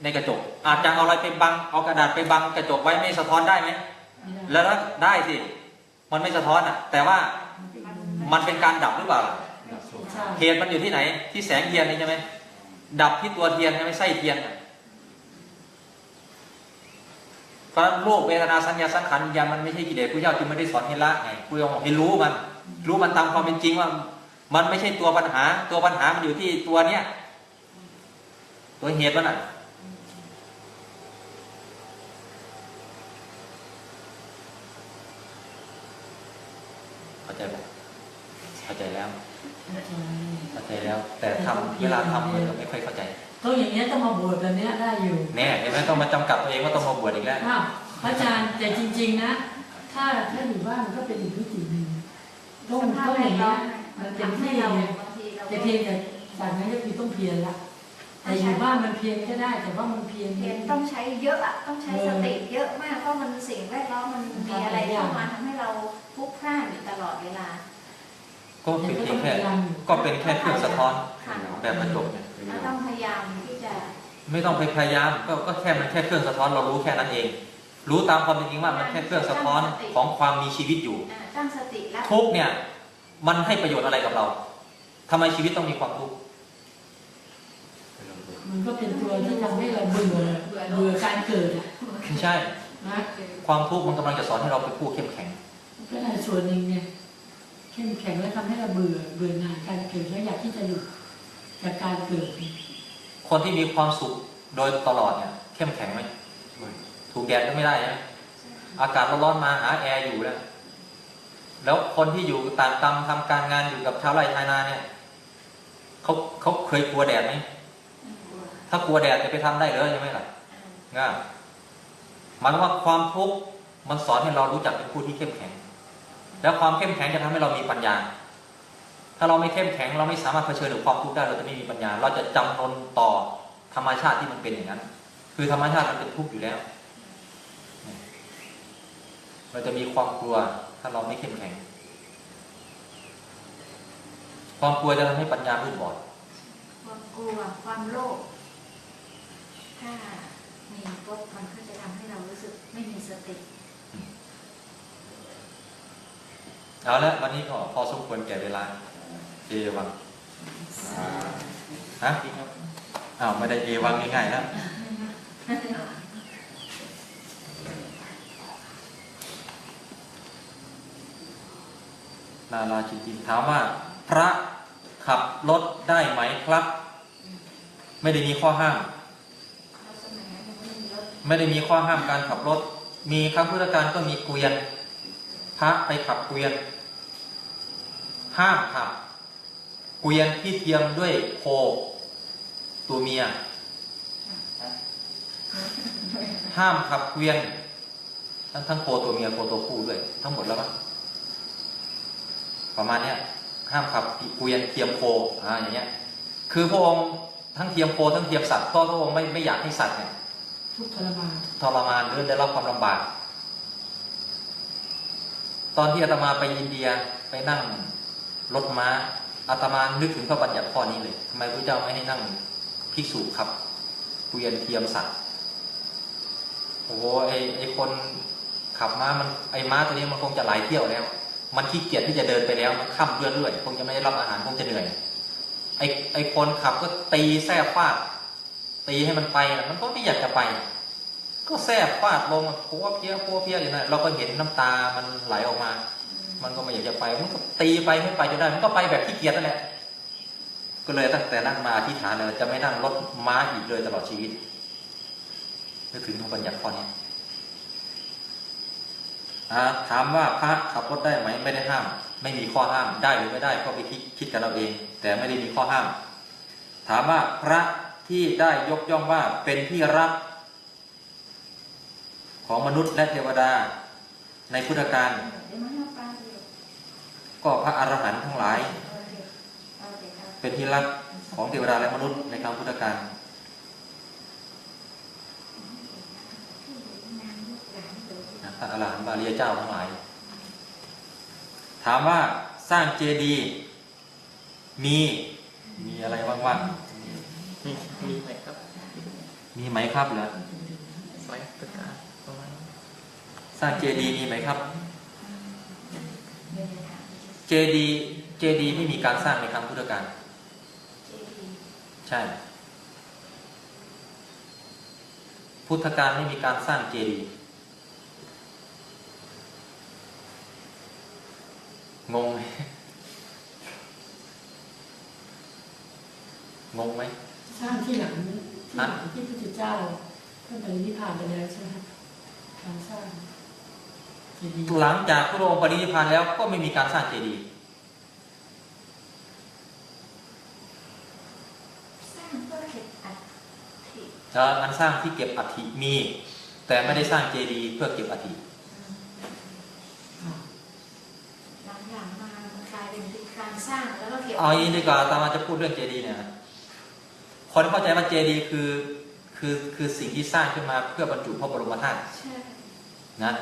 ในกระจก อาจจะเอาอะไรไปบังเอากระดาษไปบังกระจกไว้ไม่สะท้อนได้ไหมไม่ได้แล้วถ้าได้สิมันไม่สะท้อนอะ แต่ว่ามันเป็นการดับหรือเปล่าใช่เหตุมันอยู่ที่ไหน ที่แสงเทียนนี่ใช่ไหมดับที่ตัวเทียนใช่ไหมไส้เทียนน่ะ เพราะฉะนั้นโลกเวทนาสัญญาสังขารวิญญาณมันไม่ใช่กิเลสพระเจ้าจึงไม่ได้สอนให้ละไงพระเจ้าบอกให้รู้มัน รู้มันตามความเป็นจริงว่า มันไม่ใช่ตัวปัญหา ตัวปัญหามันอยู่ที่ตัวเนี้ยตัวเหตุมันอะเข้าใจปะเข้าใจแล้วเข้าใจแล้ว แต่ทำเวลาทำเหมือนกับไม่ค่อยเข้าใจ ต้องอย่างเงี้ยต้องมาบวชแบบเนี้ยได้อยู่แน่เห็นไหมต้องมาจำกัดตัวเองว่าต้องมาบวชอีกแล้วอ้าวพระอาจารย์แต่จริง ๆ นะ ถ้าถ้าอยู่บ้านมันก็เป็นอีกวิธีหนึ่งต้องสภาพต้องแวอย่างดล้อเงี้ยมมันมันเต็มทำให้ที่เราไงบางทีเราแต่เพียงแต่จากนั้นก็คือต้องเพียรละแต่อยู่บ้านมันเพียรก็ได้ แต่ว่ามันเพียรเรียนต้องใช้เยอะอะต้องใช้สติเยอะมากเพราะมันสิ่งแวดล้อมมันมีอะไรเข้ามาทำให้เราพลุกพล่านอยู่ตลอดเวลา ก็เป็นก็เพีต้ยองงพแค่ยายามอยู่ก็เป็นแค่เครื่องสะท้อนค่ะแบบกระจกเนี่ย เราต้องพยายามที่จะ ไม่ต้องไปพยายามก็ก็แค่มันแค่เครื่องสะท้อนเรารู้แค่นั้นเอง รู้ตามความเป็นจริงว่ามันแค่เครื่องสะท้อนของความมีชีวิตอยู่อ่าตั้งสติรับทุกข์เนี่ยมันให้ประโยชน์อะไรกับเราทำไมชีวิตต้องมีความทุกข์มันก็เป็นตัวที่ทำให้เราเบื่อเบื่อการเกิดอะไม่ใช่นะความทุกข์มันกำลังจะสอนให้เราเป็นผู้เข้มแข็งก็ได้ส่วนหนึ่งเนี่ยเข้มแข็งและทำให้เราเบื่อเบื่อหน่ายการเกิดและอยากที่จะหยุด จากการเกิดคนที่มีความสุขโดยตลอดเนี่ยเข้มแข็งไหมไม่ถูกแดดก็ไม่ได้ใช่ไหมอากาศร้อนๆมาหาแอร์อยู่แล้วแล้วคนที่อยู่ต่างตำทำการงานอยู่กับชาวไร่ชาวนาเนี่ยเขาเขาเคยกลัวแดดไหมถ้ากลัวแดดจะไปทำได้เลยใช่ไหมล่ะง่ายหมายความว่าความทุกข์มันสอนให้เรารู้จักเป็นผู้ที่เข้มแข็ง แล้วความเข้มแข็งจะทำให้เรามีปัญญา ถ้าเราไม่เข้มแข็งเราไม่สามารถเผชิญกับความทุกข์ได้เราจะไม่มีปัญญา เราจะจำนนต่อธรรมชาติที่มันเป็นอย่างนั้น คือธรรมชาติมันเป็นทุกข์อยู่แล้ว เราจะมีความกลัวถ้าเราไม่เข้มแข็ง ความกลัวจะทำให้ปัญญามืดบอด ความกลัวความโลภถ้ามีปุ๊บมันก็จะทำให้เรารู้สึกไม่มีสติเอาละวันนี้ก็พอสมควรแก่เวลา เอวังฮะอ้าวไม่ได้เอวังง่ายๆนะนาราจิตินถามว่า พระขับรถได้ไหมครับ ไม่ได้มีข้อห้ามเพราะสมัยนั้นยังไม่มีรถไม่ได้มีข้อห้ามการขับรถ มีครั้งพุทธการก็มีเกวียน พระไปขับเกวียน ห้ามขับ เกวียนที่เทียมด้วยโค ตัวเมีย ห้ามขับเกวียน ทั้งทั้งโคตัวเมียโคตัวผู้ด้วย ทั้งหมดแล้วมั้งประมาณเนี้ยห้ามขับเกวียนเทียมโคอ่าอย่างเงี้ย คือพระองค์ทั้งเทียมโคทั้งเทียมสัตว์เพราะพระองค์ไม่ไม่อยากให้สัตว์เนี่ยทุกข์ทรมานทรมานหรือได้รับความลำบาก ตอนที่อาตมาไปอินเดียไปนั่งรถม้า อาตมานึกถึงพระบัญญัติข้อนี้เลยทำไมพระเจ้าไม่ให้นั่งภิกษุครับเกวียนเทียมสัตว์โอ้โหไอไอคนขับม้ามันไอม้าตัวนี้มันคงจะหลายเที่ยวแล้ว มันขี้เกียจที่จะเดินไปแล้วมันค่ำเรื่อยๆคงจะไม่ได้รับอาหารคงจะเหนื่อยไอไอคนขับก็ตีแส้ฟาด ตีให้มันไปมันก็ไม่อยากจะไป ก็แซ่ฟาดลงพัวเพี้ยพัวเพี้ยอยู่นั่นเราก็เห็นน้ำตามันไหลออกมา มันก็ไม่อยากจะไป มันก็ตีไปไม่ไปจนได้ มันก็ไปแบบขี้เกียจนั่นแหละ ก็เลยตั้งแต่นั้นมาที่ฐานเลยจะไม่นั่งรถม้าอีกเลยตลอดชีวิตนึกถึงพระบัญญัติข้อนี้อ่าถามว่าพระขับรถได้ไหมไม่ได้ห้าม ไม่มีข้อห้ามได้หรือไม่ได้ก็ไปคิดคิดกันเราเอง แต่ไม่ได้มีข้อห้าม ถามว่าพระที่ได้ยกย่องว่าเป็นที่รัก ของมนุษย์และเทวดา ในพุทธการ ก็พระอรหันต์ทั้งหลายเอาเดี๋ยวเอาเดี๋ยวเอาเป็นที่รักของเทวดาและมนุษย์ในครั้งพุทธการที่นางลูกหลานดูนะพระอรหันต์บาลีเจ้าทั้งหลาย ถามว่าสร้างเจดีย์มีมีอะไรว่างมีมีไหมครับๆมีไหมครับเหรอไว้ประกาศประมาณนี้สร้างเจดีย์มีไหมครับ เดี๋ยวจะถามเจดีย์เจดีย์ไม่มีการสร้างในครั้งพุทธการเจดีย์ใช่ พุทธการไม่มีการสร้างเจดีย์งงไหมงงไหมสร้างที่หลังที่หลังที่พระพุทธเจ้าท่านไปนิพพานไปแล้วใช่ไหมครับการสร้างเจดีย์ หลังจากพระองค์ปรินิพพานแล้วก็ไม่มีการสร้างเจดีย์สร้างเพื่อเก็บอัฐิจะอันสร้างที่เก็บอัฐิมี แต่ไม่ได้สร้างเจดีย์เพื่อเก็บอัฐิอ่าหลังๆมามันกลายเป็นการสร้างแล้วก็เก็บเอาอย่างนี้ดีกว่าตามมาจะพูดเรื่องเจดีย์เนี่ยนะคนเข้าใจว่าเจดีย์คือคือคือสิ่งที่สร้างขึ้นมาเพื่อบรรจุพระบรมธาตุใช่นะ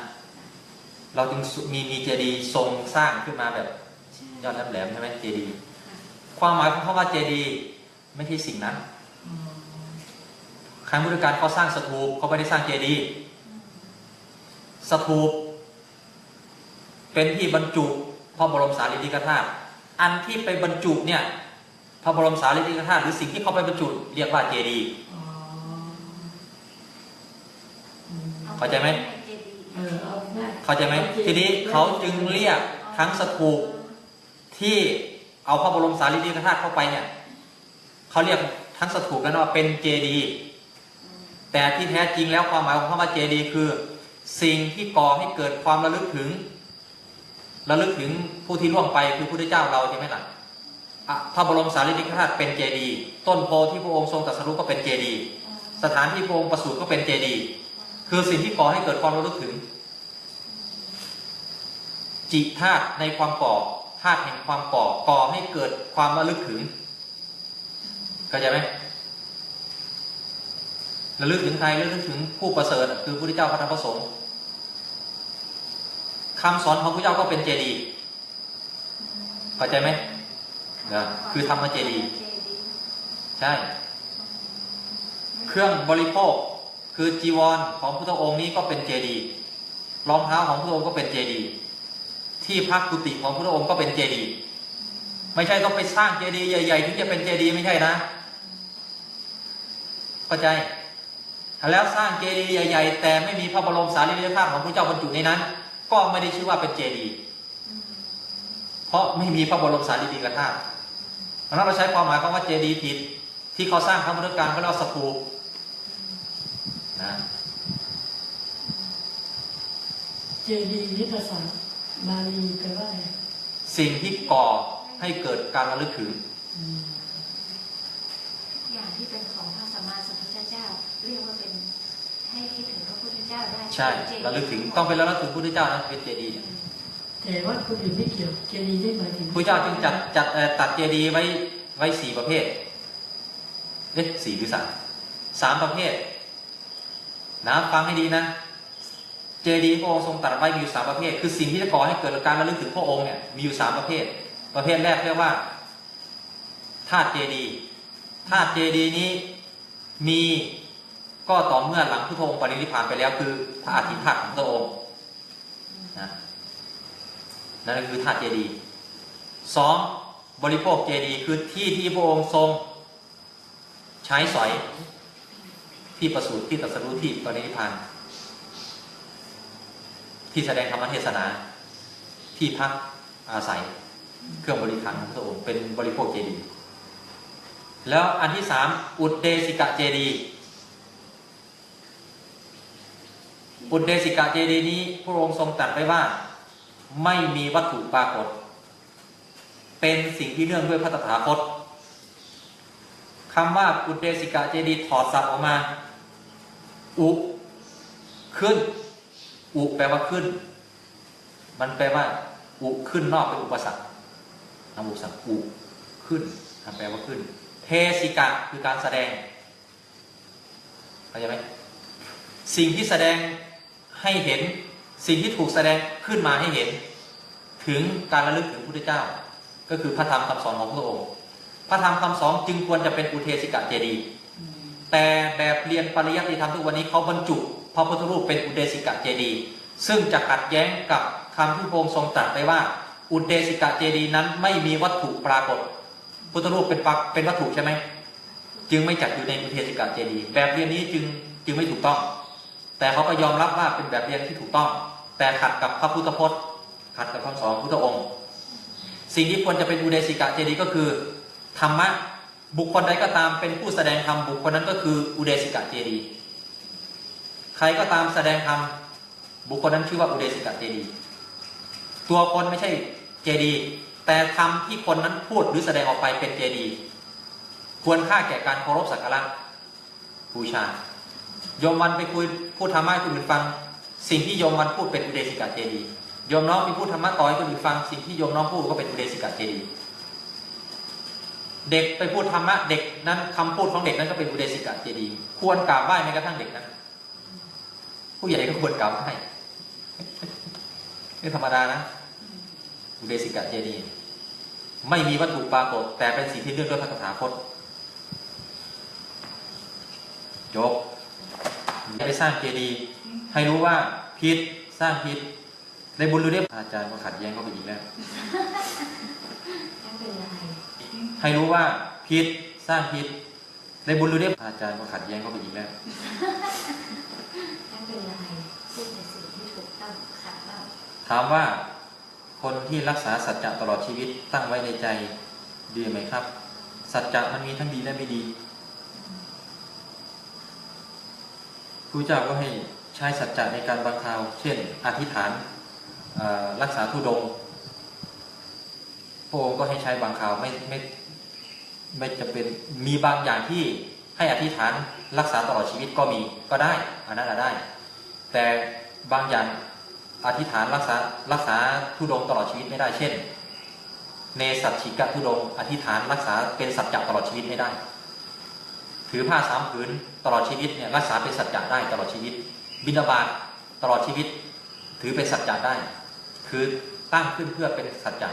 เราจึงมีมีเจดีย์ทรงสร้างขึ้นมาแบบใช่ยอดแหลมๆใช่ไหมเจดีย์ความหมายของคำว่าเจดีย์ไม่ใช่สิ่งนั้นอ๋อครั้งพุทธกาลเขาสร้างสถูปเขาไม่ได้สร้างเจดีย์สถูปเป็นที่บรรจุพระบรมสารีริกธาตุอันที่ไปบรรจุเนี่ยพระบรมสารีริกธาตุหรือสิ่งที่เขาไปบรรจุเรียกว่าเจดีย์อ๋ออืมเข้าใจไหม เจดีย์เออเอาพวกเข้าใจไหมทีนี้เขาจึงเรียกทั้งสถูปที่เอาพระบรมสารีริกธาตุเข้าไปเนี่ยเขาเรียกทั้งสถูปกันว่าเป็นเจดีย์แต่ที่แท้จริงแล้วความหมายของคำว่าเจดีย์คือ สิ่งที่ก่อให้เกิดความระลึกถึงระลึกถึงผู้ที่ล่วงไปคือพระพุทธเจ้าเราใช่ไหมล่ะอะพระบรมสารีริกธาตุเป็นเจดีย์ต้นโพที่พระองค์ทรงตรัสรู้ก็เป็นเจดีย์สถานที่พระองค์ประสูติก็เป็นเจดีย์ คือสิ่งที่ก่อให้เกิดความระลึกถึง จิตธาตุในความก่อธาตุแห่งความก่อก่อให้เกิดความระลึกถึงเข้าใจไหมระลึกถึงใครระลึกถึงผู้ประเสริฐคือพระพุทธเจ้าพระธรรมพระสงฆ์คำสอนของพระเจ้าก็เป็นเจดีย์เข้าใจไหมนะคือธรรมเจดีย์เจดีย์ใช่ เครื่องบริโภค คือจีวรของพุทธองค์นี้ก็เป็นเจดีรองเท้าของพระองค์ก็เป็นเจดีที่พักกุฏิของพระองค์ก็เป็นเจดีไม่ใช่ต้องไปสร้างเจดีย์ใหญ่ ๆ ถึงจะเป็นเจดีย์ไม่ใช่นะเข้าใจแล้วสร้างเจดีย์ใหญ่ ๆ แต่ไม่มีพระบรมสารีริกธาตุของพระเจ้าบรรจุในนั้น ก็ไม่ได้ชื่อว่าเป็นเจดีย์เพราะไม่มีพระบรมสารีริกธาตุเพราะนั้นเราใช้ความหมายคำว่าเจดีย์ผิดที่เขาสร้างพระพุทธการเขาเรียกว่าสถูป นะเจดีย์นี่ภาษาบาลีแปลว่าอะไรสิ่งที่ก่อให้เกิดการระลึกถึงอืมอย่างที่เป็นของพระสัมมาสัมพุทธเจ้า เรียกว่าเป็นให้คิดถึงพระพุทธเจ้าได้ใช่เจดีย์ระลึกถึงต้องเป็นระลึกถึงพระพุทธเจ้านะเป็นเจดีย์เนี่ยแต่ว่าคนอื่นไม่เกี่ยวเจดีย์ได้หมายถึงพระเจ้าจึงจัดจัดเอ่อตัดเจดีย์ไว้ไว้สี่ประเภทเอ๊ะสี่หรือสามสามประเภท นะฟังให้ดีนะ เจดีพระองค์ทรงตรัดไว้มีอยู่สามประเภท คือสิ่งที่จะก่อให้เกิดการระลึกถึงพระองค์เนี่ยมีอยู่สามประเภท ประเภทแรกเรียกว่าธาตุเจดีธาตุเจดีนี้มีก็ต่อเมื่อหลังพุทธองค์ปรินิพพานไปแล้ว คือพระอาทิตย์ธาตุของพระองค์นะนั่นคือธาตุเจดีสองบริโภคเจดีคือที่ที่พระองค์ทรง ใช้สอย ที่ประสูติที่ตรัสรู้ที่ปรินิพพานที่แสดงธรรมเทศนา ที่พักอาศัย เครื่องบริการของพระองค์เป็นบริโภคเจดีย์แล้วอันที่สามอุดเดสิกะเจดีย์อุดเดสิกะเจดีย์นี้พระองค์ทรงตรัสไว้ว่า ไม่มีวัตถุปรากฏ เป็นสิ่งที่เนื่องด้วยพระตถาคตคำว่าอุดเดสิกะเจดีย์ถอดสับออกมา อุขึ้น อุแปลว่าขึ้น มันแปลว่า อุขึ้นนอกเป็นอุปสรรคนามอุปสรรคอุขึ้นคำแปลว่าขึ้น เทสิกะคือการแสดงเข้าใจไหมสิ่งที่แสดงให้เห็น สิ่งที่ถูกแสดงขึ้นมาให้เห็น ถึงการระลึกถึงพระพุทธเจ้า ก็คือพระธรรมคำสอนของพระองค์พระธรรมคำสอนจึงควรจะเป็นอุเทสิกะเจดีย์ แต่แบบเรียนปริยัติธรรมทุกวันนี้เขาบรรจุพระพุทธรูปเป็นอุเดสิกะเจดีย์ซึ่งจะขัดแย้งกับคำที่พระองค์ทรงตรัสไปว่า อุเดสิกะเจดีย์นั้นไม่มีวัตถุปรากฏ พุทธรูปเป็นปักเป็นวัตถุใช่ไหมจึงไม่จัดอยู่ในอุเทสิกะเจดีย์แบบเรียนนี้จึงจึงไม่ถูกต้อง แต่เขาก็ยอมรับว่าเป็นแบบเรียนที่ถูกต้อง แต่ขัดกับพระพุทธพจน์ ขัดกับคำสอนพุทธองค์ สิ่งที่ควรจะเป็นอุเดสิกะเจดีย์ก็คือธรรมะ บุคคลใดก็ตามเป็นผู้แสดงธรรมบุคคลนั้นก็คืออุเดสิกะเจดี ใครก็ตามแสดงธรรมบุคคลนั้นชื่อว่าอุเดสิกะเจดี ตัวคนไม่ใช่เจดี แต่ธรรมที่คนนั้นพูดหรือแสดงออกไปเป็นเจดี ควรค่าแก่การเคารพสักการะบูชาโยมวันไปคุยพูดธรรมะให้คนอื่นฟัง สิ่งที่โยมวันพูดเป็นอุเดสิกะเจดีโยมน้องไปพูดธรรมะต่อให้คนอื่นฟัง สิ่งที่โยมน้องพูดก็เป็นอุเดสิกะเจดี เด็กไปพูดธรรมะเด็กนั้นคำพูดของเด็กนั้นก็เป็นอุเดสิกะเจดีควรกราบไหว้แม้กระทั่งเด็กนั้น ผู้ใหญ่ก็ควรกราบไหว้นี่ธรรมดานะอุเดสิกะเจดีไม่มีวัตถุปรากฏ แต่เป็นสิ่งที่เนื่องด้วยพระตถาคตจบอย่าไปสร้างเจดีย์ให้รู้ว่าผิดสร้างผิดในบุญหรือเรียบอาจารย์ก็ขัดแย้งเข้าไปอีกแล้วไม่เป็นไร ให้รู้ว่าผิดสร้างผิดในบุญรู้เรียบอาจารย์ก็ขัดแย้งเข้าไปอีกแล้วไม่เป็นไรพูดในสิ่งที่ถูกต้องค่ะว่าถามว่าคนที่รักษาสัจจะตลอดชีวิตตั้งไว้ในใจดีไหมครับ สัจจะมันมีทั้งดีและไม่ดีครูเจ้าก็ให้ใช้สัจจะในการบรรเทาเช่น อธิษฐานเอ่อรักษาทุดงค์พระองค์ก็ให้ใช้บางคราวไม่ไม่ ไม่จะเป็นมีบางอย่างที่ให้อธิษฐานรักษาตลอดชีวิตก็มีก็ได้อันนั้นอะได้ แต่บางอย่างอธิษฐานรักษารักษาทุดงตลอดชีวิตไม่ได้เช่น เนสัตชิกะทุดงอธิษฐานรักษาเป็นสัจจะตลอดชีวิตไม่ได้ ถือผ้าสามผืนตลอดชีวิตเนี่ยรักษาเป็นสัจจะได้ตลอดชีวิต บิณฑบาตตลอดชีวิต ถือเป็นสัจจะได้ คือตั้งขึ้นเพื่อเป็นสัจจะ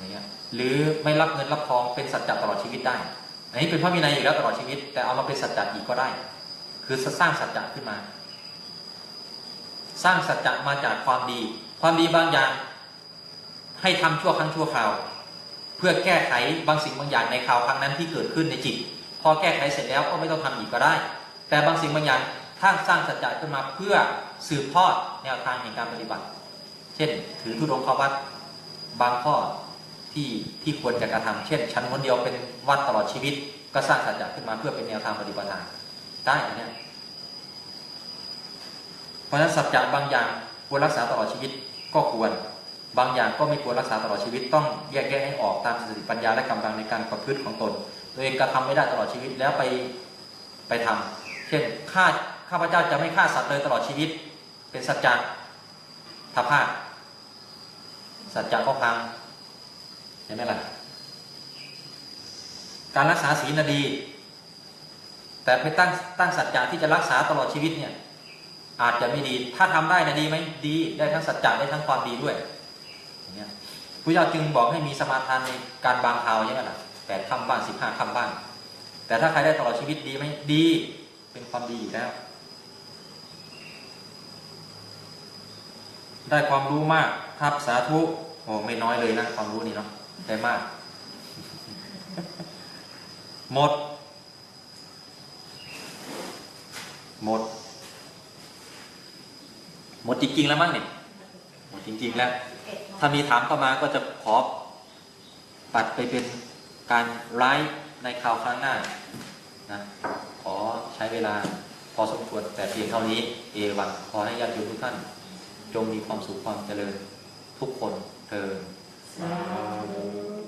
อย่างเงี้ยหรือไม่รับเงินรับทองเป็นสัจจะตลอดชีวิตได้อันนี้เป็นพระวินัยอยู่แล้วตลอดชีวิต แต่เอามาเป็นสัจจะอีกก็ได้ คือสร้างสัจจะขึ้นมา สร้างสัจจะมาจากความดี ความดีบางอย่าง ให้ทำชั่วครั้งชั่วคราว เพื่อแก้ไขบางสิ่งบางอย่างในคราวครั้งนั้นที่เกิดขึ้นในจิต พอแก้ไขเสร็จแล้วก็ไม่ต้องทำอีกก็ได้ แต่บางสิ่งบางอย่างถ้าสร้างสัจจะขึ้นมาเพื่อสืบทอดแนวทางในการปฏิบัติ เช่น ถือธุดงค์ข้าวัดบางข้อ ที่ที่ควรจะกระทำเช่น ชั้นคนเดียวเป็นวัดตลอดชีวิต ก็สร้างสัจจะขึ้นมาเพื่อเป็นแนวทางปฏิบัติได้เนี่ยเพราะฉะนั้นสัจจะบางอย่างควรรักษาตลอดชีวิตก็ควร บางอย่างก็ไม่ควรรักษาตลอดชีวิต ต้องแยกแยะให้ออกตามสติปัญญาและกำลังในการประพฤติของตนตัวเองกระทำไม่ได้ตลอดชีวิตแล้วไปไปทำเช่นฆ่าข้าพเจ้าจะไม่ฆ่าสัตว์เลยตลอดชีวิต เป็นสัจจะถ้าพลาดสัจจะก็พัง เห็นไหมล่ะ การรักษาศีลน่ะดี แต่ไปตั้งตั้งสัจจะที่จะรักษาตลอดชีวิตเนี่ย อาจจะไม่ดี ถ้าทำได้นะดีไหมดีได้ทั้งสัจจะได้ทั้งความดีด้วยอย่างเงี้ยพระเจ้าจึงบอกให้มีสมาทานในการบางคราวใช่ไหมล่ะแปดคำบ้างสิบห้าคำบ้าง แต่ถ้าใครได้ตลอดชีวิตดีไหมดี เป็นความดีอยู่แล้ว ได้ความรู้มากครับสาธุโอ้ไม่น้อยเลยนะความรู้นี่เนาะ ได้มาก หมด หมด หมดจริง ๆ แล้วมั้งเนี่ยหมดจริง ๆ แล้ว ถ้ามีถามเข้ามาก็จะขอปัดไปเป็นการไลฟ์ในคราวครั้งหน้านะขอใช้เวลาพอสมควรแต่เพียงเท่านี้เอวังขอให้ญาติโยมทุกท่าน จงมีความสุขความเจริญทุกคนเธอ Salve.